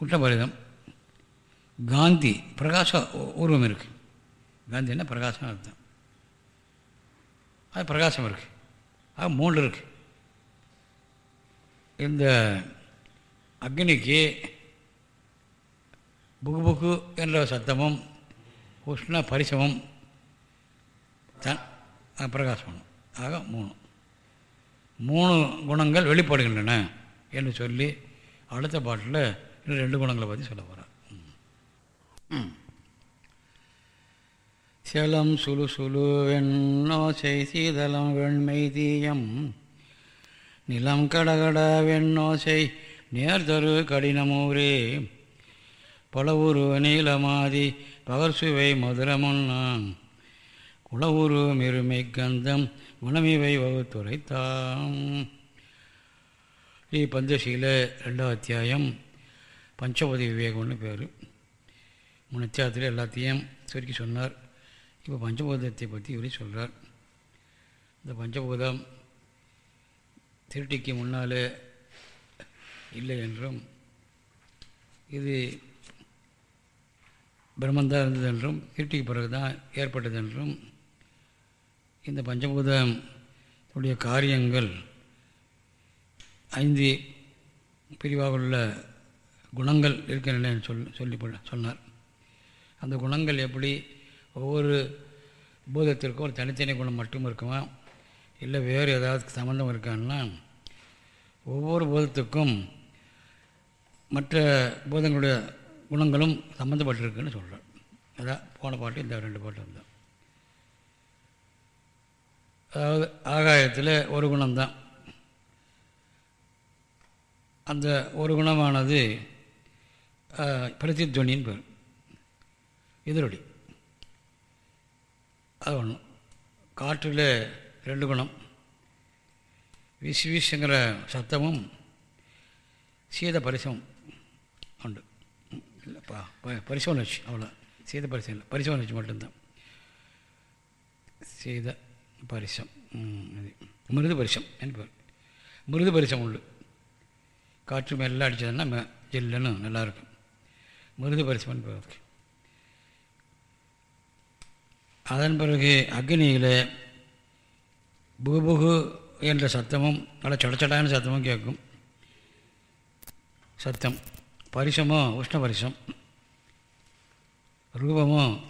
உஷ்ணபரிதம் காந்தி பிரகாச உருவம் இருக்குது காந்தின்னா பிரகாசம் அர்த்தம் அது பிரகாசம் இருக்குது அது மூன்று இருக்குது இந்த அக்னிக்கு புகு புக்கு என்ற சத்தமும் உஷ்ண பரிசமும் தன் பிரகாசம். ஆக மூணு. மூணு குணங்கள் வெளிப்படுகின்றன என்று சொல்லி அடுத்த பாட்டில் இன்னும் ரெண்டு குணங்களை பற்றி சொல்ல போகிறார் செலம் சுழு சுழு வெண்ணோசை சீதளம் வெண்மை தீயம். நிலம் கடகட வெண்ணோசை நேர்தரு கடினமூரே. பலவுரு நீலமாதி பகர்சுவை மதுரமுன்னான். குளவுரு மெருமை கந்தம் குணமிவை வகுத்துரைத்தாம். ஸ்ரீ பந்தசீல ரெண்டாவது அத்தியாயம். பஞ்சபதி விவேகம்னு பேர். மூணு அத்தியாயத்தில் எல்லாத்தையும் சுருக்கி சொன்னார். இப்போ பஞ்சபூதத்தை பற்றி இவரே சொல்கிறார் இந்த பஞ்சபூதம் திருட்டிக்கு முன்னால் இல்லை என்றும் இது பிரம்மந்தான் இருந்தது என்றும் திருட்டிக்கு பிறகு தான் ஏற்பட்டது என்றும் இந்த பஞ்சபூதம் உடைய காரியங்கள் ஐந்து பிரிவாக உள்ள குணங்கள் இருக்கின்றன சொல் சொல்லி சொன்னார். அந்த குணங்கள் எப்படி ஒவ்வொரு பூதத்திற்கும் ஒரு தனித்தனி குணம் மட்டும் இருக்குமா? இல்லை வேறு ஏதாவது சம்மந்தம் இருக்கான்னா? ஒவ்வொரு பூதத்துக்கும் மற்ற பூதங்களுடைய குணங்களும் சம்மந்தப்பட்டிருக்குன்னு சொல்கிறார் அதான் போன பாட்டு இந்த ரெண்டு பாட்டு வந்தோம் அதாவது ஆகாயத்தில் ஒரு குணம்தான். அந்த ஒரு குணமானது பிரதித்வனின்னு பேர். எதிரொலி. அது ஒன்று காற்றில் ரெண்டு குணம். விசு விசுங்கிற சத்தமும் சீத பரிசமும் உண்டு. இல்லைப்பா ப பரிசோனச்சு அவ்வளோ சீத பரிசம் இல்லை பரிசோனச்சு மட்டும்தான். சீத பரிசம் அது. மிருது பரிசம் என்று மிருது பரிசம் உண்டு. காற்று மேலாம் அடித்ததுன்னா மெ ஜில்லுன்னு நல்லாயிருக்கும் மிருது பரிசம் பேர் அதுக்கு. அதன் பிறகு அக்னியில் புகுபுகு என்ற சத்தமும் நல்ல சொடச்சடான சத்தமும் கேட்கும். சத்தம் பரிசமோ உஷ்ண பரிசம் ரூபமோ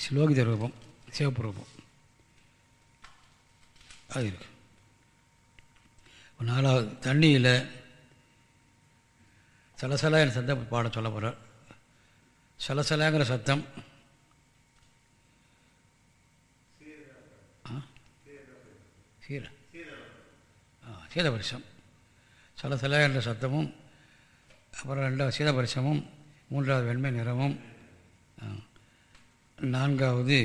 ஸ்லோகித ரூபம் சிவப்பு ரூபம். அது இருக்கு. நாலாவது தண்ணியில் சலசல என்ற சத்தம் பாட சொல்ல போகிறார் சலசலங்கிற சத்தம் சீர சீதபரிசம். சலசல என்ற சத்தமும் அப்புறம் ரெண்டாவது சீதபரிசமும் மூன்றாவது வெண்மை நிறமும் நான்காவது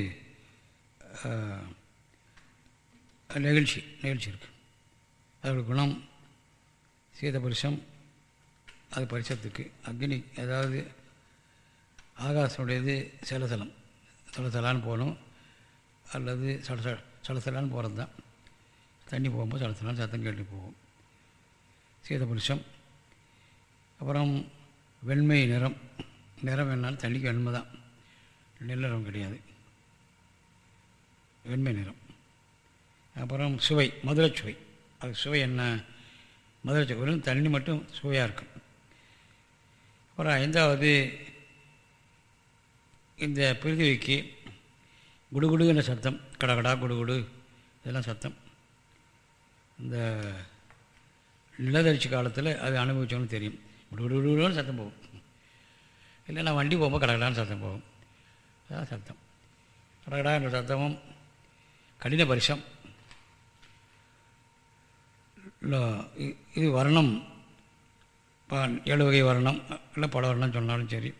நெகிழ்ச்சி நெகிழ்ச்சி இருக்குது அதோட குணம் சீதபரிசம் அது பரிசத்துக்கு. அக்னி அதாவது ஆகாசனுடையது சலசலம். சலசலான்னு போகணும். அல்லது சலச சலசலான்னு போகிறது தான் தண்ணி போகும்போது சலசலான்னு சத்தம் கேட்டு போகும் சீதபுருஷம் அப்புறம் வெண்மை நிறம். நிறம் என்னாலும் தண்ணிக்கு வெண்மை தான். நிறம் கிடையாது. வெண்மை நிறம். அப்புறம் சுவை மதுரை சுவை. அது சுவை என்ன? மதுரை சுவை. வெறும் தண்ணி மட்டும் சுவையாக இருக்கும். அப்புறம் ஐந்தாவது இந்த பிரிதிவிக்கு குடுகுடு என்ற சத்தம். கடகடா குடுகுடு இதெல்லாம் சத்தம். இந்த நிலதரிசி காலத்தில் அது அனுபவித்தோம்னு தெரியும். விடுவிடுன்னு சத்தம் போகும். இல்லைன்னா வண்டி போகும்போது கடகடான்னு சத்தம் போகும். அதான் சத்தம். கடகடா என்ற சத்தமும் கடின பரிசம். இல்லை இது வர்ணம். ஏழு வகை வர்ணம். இல்லை பல வர்ணம் சொன்னாலும் சரி.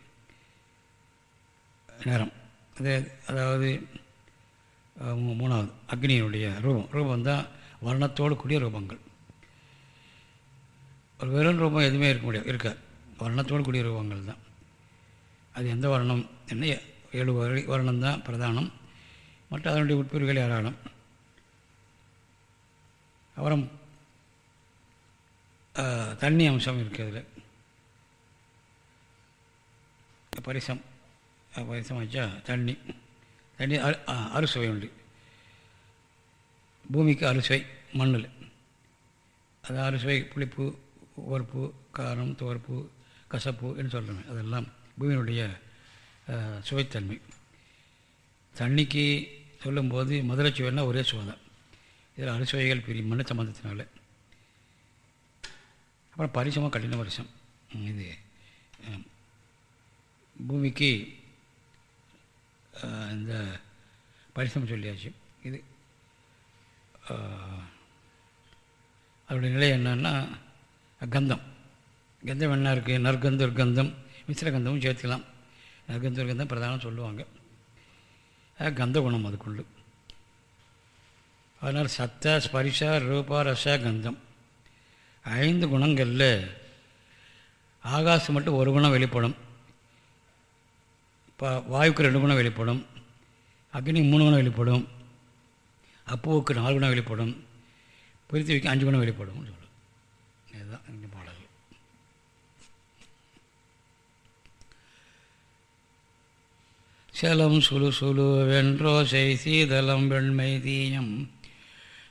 நேரம். அது அதாவது மூணாவது அக்னியினுடைய ரூபம். ரூபம் தான் வர்ணத்தோடு கூடிய ரூபங்கள். ஒரு வெறும் ரூபம் எதுவுமே இருக்க முடியாது. இருக்காது. வர்ணத்தோடு கூடிய ரூபங்கள் தான். அது எந்த வர்ணம்? என்ன? ஏழு வரி வர்ணம் தான் பிரதானம். மற்ற அதனுடைய உட்பிரிவுகள் ஏராளம் அப்புறம் தண்ணி அம்சம் இருக்குது அதில். பரிசம் பரிசம் வச்சா தண்ணி. தண்ணி அரு அறுசுவை உண்டு. பூமிக்கு அறுசுவை மண்ணில். அது அறுசுவை புளிப்பு உவர்ப்பு காரம் துவர்ப்பு கசப்பு என்று சொல்கிறோமே அதெல்லாம் பூமியினுடைய சுவைத்தன்மை. தண்ணிக்கு சொல்லும்போது மதுரை சுவைன்னா ஒரே சுவை தான் இதில் அறுசுவைகள் பெரிய மண்ணு சம்பந்தத்தினால. அப்புறம் பரிசமாக கடின பரிசம். இது பூமிக்கு இந்த பரிசம் சொல்லியாச்சு. இது அதோடைய நிலை என்னன்னா கந்தம். கந்தம் என்ன இருக்குது நற்கந்தர் கந்தம் மிஸ்ர கந்தமும் சேர்த்துக்கலாம். நற்கந்தம் கந்தம் பிரதானம் சொல்லுவாங்க. கந்த குணம் அதுக்குண்டு அதனால் சத்த ஸ்பரிசா ரூபா ரச கந்தம். ஐந்து குணங்களில் ஆகாசம் மட்டும் ஒரு குணம் வெளிப்படும். இப்போ வாயுக்கு ரெண்டு குணம் வெளிப்படும். அக்னி மூணு குணம் வெளிப்படும். அப்போவுக்கு நாலு குணம் வெளிப்படும் பிரித்திவிக்கு அஞ்சு குணம் வெளிப்படும் சொல்லும் இதுதான் இந்த பாடல். செலம் சுழு சுழு வென்றோசை சீதளம் வெண்மை தீயம்.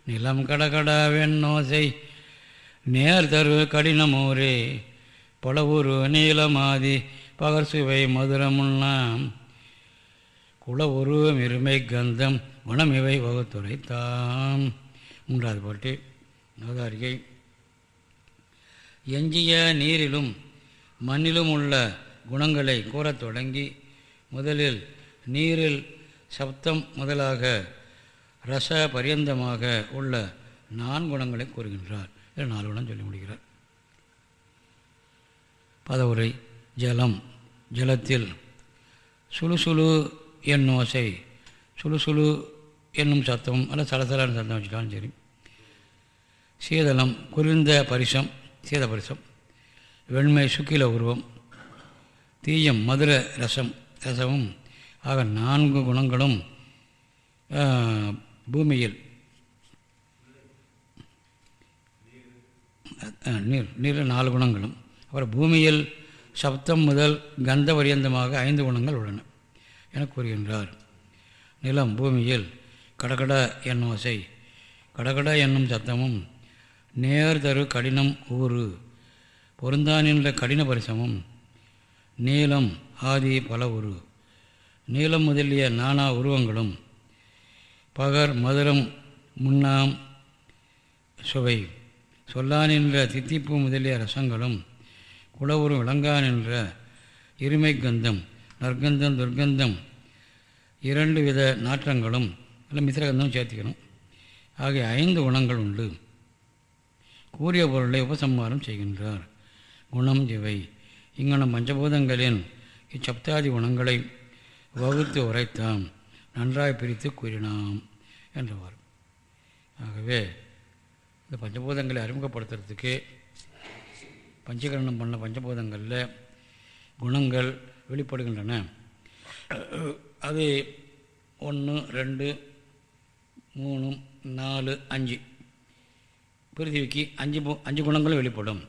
நிலம் கடகட வெண்ணோசை நேர் தரு கடினமோரே பலவுரு நீலமாதி பகர்சுவை மதுரமுன்னாம். குளவுரு மிருமை கந்தம். குணமிவை வகுத்துரைத்தாம். மூன்றாவது பாட்டு நவதாரிகை எஞ்சிய நீரிலும் மண்ணிலும் உள்ள குணங்களை கூறத் தொடங்கி முதலில் நீரில் சப்தம் முதலாக ரச பரியந்தமாக உள்ள நான் குணங்களை கூறுகின்றார். என நாலு குணம் சொல்லி முடிகிறார் பதவுரை ஜலம். ஜலத்தில் சுழுசுழு என்னும் ஓசை சுழுசுழு என்னும் சத்தம் அல்ல சலசலான சத்தம் வச்சுட்டாலும் சரி. சீதளம் குளிர்ந்த பரிசம் சீத பரிசம். வெண்மை சுக்கில உருவம். தீயம் மதுர ரசம். ரசமும் ஆக நான்கு குணங்களும் பூமியில். நீர் நீரில் நாலு குணங்களும். அப்புறம் பூமியில் சப்தம் முதல் கந்த பரியந்தமாக ஐந்து குணங்கள் உள்ளன. என கூறுகின்றார். நிலம் பூமியில் கடகட என்னும் ஓசை கடகட என்னும் சத்தமும் நேர் தரு கடினம் ஊறு. பொருந்தானின்ற கடின பரிசமும் நீளம் ஆதி பல உரு. நீளம் முதலிய நானா உருவங்களும் பகர் மதுரம் முன்னாம் சுவை. சொல்லானின்ற தித்திப்பு முதலிய ரசங்களும் குளவுரு விளங்கானின்ற இருமை கந்தம் நற்கந்தம் துர்க்கந்தம் இரண்டு வித நாற்றங்களும் இல்லை மித்திரகந்தம் சேர்த்துக்கணும். ஆகிய ஐந்து குணங்கள் உண்டு. கூறிய பொருளை உபசம்மாரம் செய்கின்றார். குணம் இவை. இங்கனம் பஞ்சபூதங்களின் இச்சப்தாதி குணங்களை வகுத்து உரைத்தாம். நன்றாய் பிரித்து கூறினாம் என்றவர். ஆகவே இந்த பஞ்சபூதங்களை அறிமுகப்படுத்துறதுக்கு பஞ்சகரணம் பண்ண பஞ்சபூதங்களில் குணங்கள் வெளிப்படுகின்றன. அது ஒன்று ரெண்டு மூணு நாலு அஞ்சு. பிரித்திவிக்கு அஞ்சு அஞ்சு குணங்களும் வெளிப்படும்.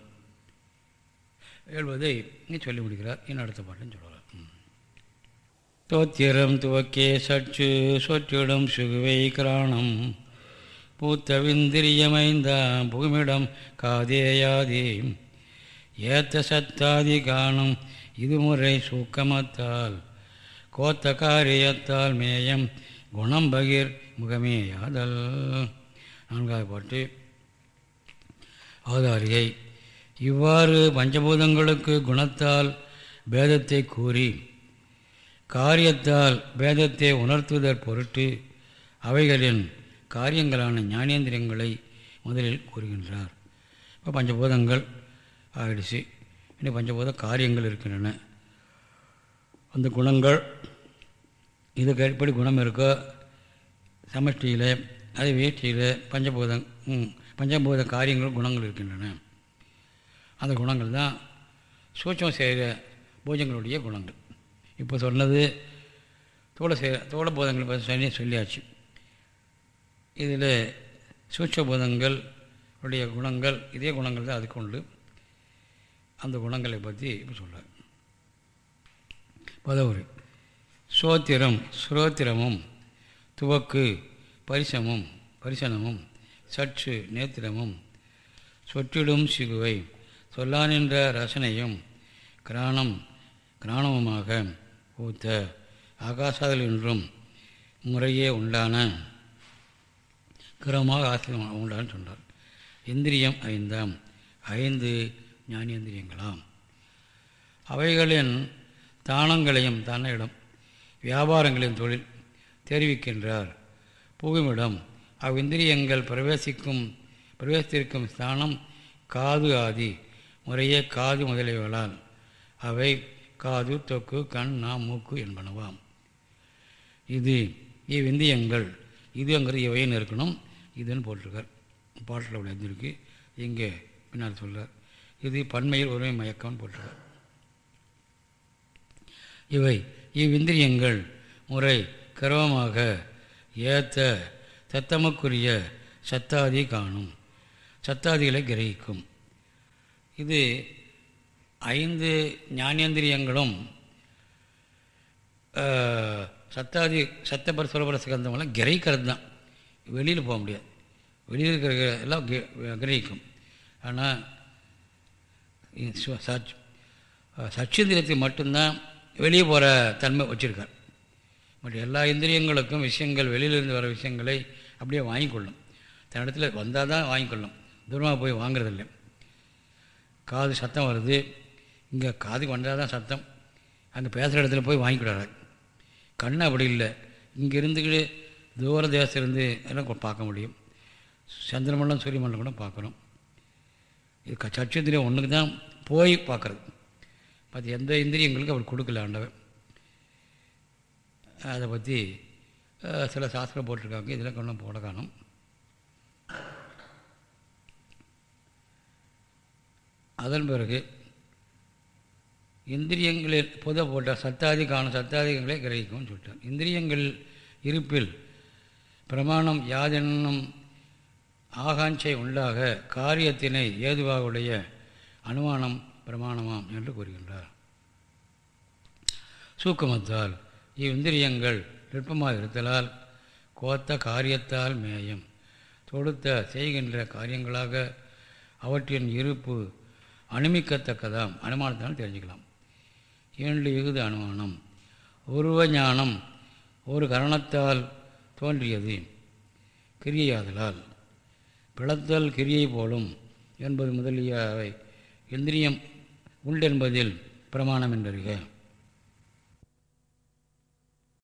எழுவதை இங்கே சொல்லி முடிக்கிறார். இன்னும் அடுத்த பாட்டுன்னு சொல்லலாம் தோத்திரம் துவக்கே சற்று சொற்றிடம் சுகுவை கிராணம். பூத்தவிந்திரியமைந்தாம் புகுமிடம் காதேயாதே. ஏத்த சத்தாதி காணும் இதுமுறை சூக்கமத்தால் கோத்த காரியத்தால் மேயம் குணம் பகிர் முகமேயாதல் நான்காவது பாட்டு. அவதாரியை. இவ்வாறு பஞ்சபூதங்களுக்கு குணத்தால் பேதத்தை கூறி காரியத்தால் பேதத்தை உணர்த்துவதற் பொருட்டு அவைகளின் காரியங்களான ஞானேந்திரியங்களை முதலில் கூறுகின்றார். இப்போ பஞ்சபூதங்கள் ஆயிடுச்சு. இன்னும் பஞ்சபூத காரியங்கள் இருக்கின்றன. அந்த குணங்கள் இதுக்கு எப்படி குணம் இருக்கோ சமஷ்டியில் அது வேஷ்டியில் பஞ்சபூதம் பஞ்சபூத காரியங்கள் குணங்கள் இருக்கின்றன. அந்த குணங்கள் தான் சூட்சம் செய்கிற பூஜங்களுடைய குணங்கள். இப்போ சொன்னது தோளை செய் தோளபோதங்கள் பற்றி சொல்லி சொல்லியாச்சு. இதில் சூட்சபூதங்கள் உடைய குணங்கள் இதே குணங்கள் தான் அதுக்கு உண்டு. அந்த குணங்களை பற்றி இப்போ சொல்கிறார் பதவுரு. சோத்திரம் சுரோத்திரமும் துவக்கு பரிசமும் பரிசனமும் சற்று நேத்திரமும் சொற்றிடும் சிகுவை சொல்லானின்ற ரசனையும் கிராணம் கிராணமுமாக ஊத்த ஆகாசாதலின்றும் முறையே உண்டான கிரமமாக ஆசிரியம் உண்டான்னு சொன்னார். இந்திரியம் ஐந்தாம் ஐந்து ஞானேந்திரியங்களாம். அவைகளின் தானங்களையும் தன்னிடம் வியாபாரங்களின் தொழில் தெரிவிக்கின்றார். புகுமிடம் அவ்விந்திரியங்கள் பிரவேசிக்கும் பிரவேசித்திருக்கும் ஸ்தானம் காது ஆதி முறையே காது முதலியவளால். அவை காது தொக்கு கண் நா மூக்கு என்பனவாம். இது இவ்விந்தியங்கள். இதுங்கிறது இவைன்னு இருக்கணும் இதுன்னு போட்டிருக்கார். பாட்டில் அப்படி எழுந்திருக்கு இங்கே பின்னால் சொல்கிறார் இது பன்மையில் ஒருமை மயக்கம்னு போட்டிருக்கார். இவை இவ்விந்திரியங்கள் முறை கர்வமாக ஏத்த தத்தமக்குரிய சத்தாதி காணும். சத்தாதிகளை கிரகிக்கும். இது ஐந்து ஞானேந்திரியங்களும் சத்தாதி சத்தபர சுரபர சிகந்தமெல்லாம் கிரகிக்கிறது தான் வெளியில் போக முடியாது. வெளியில் இருக்கிற எல்லாம் கிரகிக்கும். ஆனால் சச் சச்சிந்திரியத்தை மட்டும்தான் வெளியே போகிற தன்மை வச்சுருக்கார். மற்ற எல்லா இந்திரியங்களுக்கும் விஷயங்கள் வெளியிலிருந்து வர விஷயங்களை அப்படியே வாங்கிக்கொள்ளும். தன் இடத்துல வந்தால் தான் வாங்கிக்கொள்ளும். தூரமாக போய் வாங்குறதில்லை. காது சத்தம் வருது. இங்கே காதுக்கு வந்தால் தான் சத்தம். அங்கே பேசுகிற இடத்துல போய் வாங்கிக்கூடாது கண் அப்படி இல்லை. இங்கே இருந்துக்கிட்டு தூர தேசத்துலேருந்து எல்லாம் பார்க்க முடியும். சந்திரமண்டலம் சூரியமண்டலம் கூட பார்க்கணும். இது சட்சத்திரியம் ஒன்றுக்கு தான் போய் பார்க்குறது. மற்ற எந்த இந்திரியங்களுக்கு அவர் கொடுக்கல ஆண்டவன் அதை பற்றி சில சாஸ்திரம் போட்டிருக்காங்க. இதெல்லாம் கொண்டு போட காணும். அதன் பிறகு இந்திரியங்களில் புத போட்ட சத்தாதி காணும் சத்தாதிகங்களை கிரகிக்கும்னு சொல்லிட்டார் இந்திரியங்கள் இருப்பில் பிரமாணம் யாதென்னும் ஆகாஞ்சை உண்டாக காரியத்தினை ஏதுவாக உடைய அனுமானம் பிரமாணமாம் என்று கூறுகின்றார். சூக்கமத்தால் இவ்விந்திரியங்கள் நுட்பமாக இருத்தலால் கோத்த காரியத்தால் மேயம். தொடுத்த செய்கின்ற காரியங்களாக அவற்றின் இருப்பு அனுமிக்கத்தக்கதாம். அனுமானத்தினால் தெரிஞ்சுக்கலாம். இரண்டு இகுது அனுமானம். உருவ ஞானம் ஒரு கரணத்தால் தோன்றியது. கிரியையாதலால். பிளத்தல் கிரியை போலும் என்பது முதலியவை. இந்திரியம் உண்டென்பதில் பிரமாணம் என்றறிக.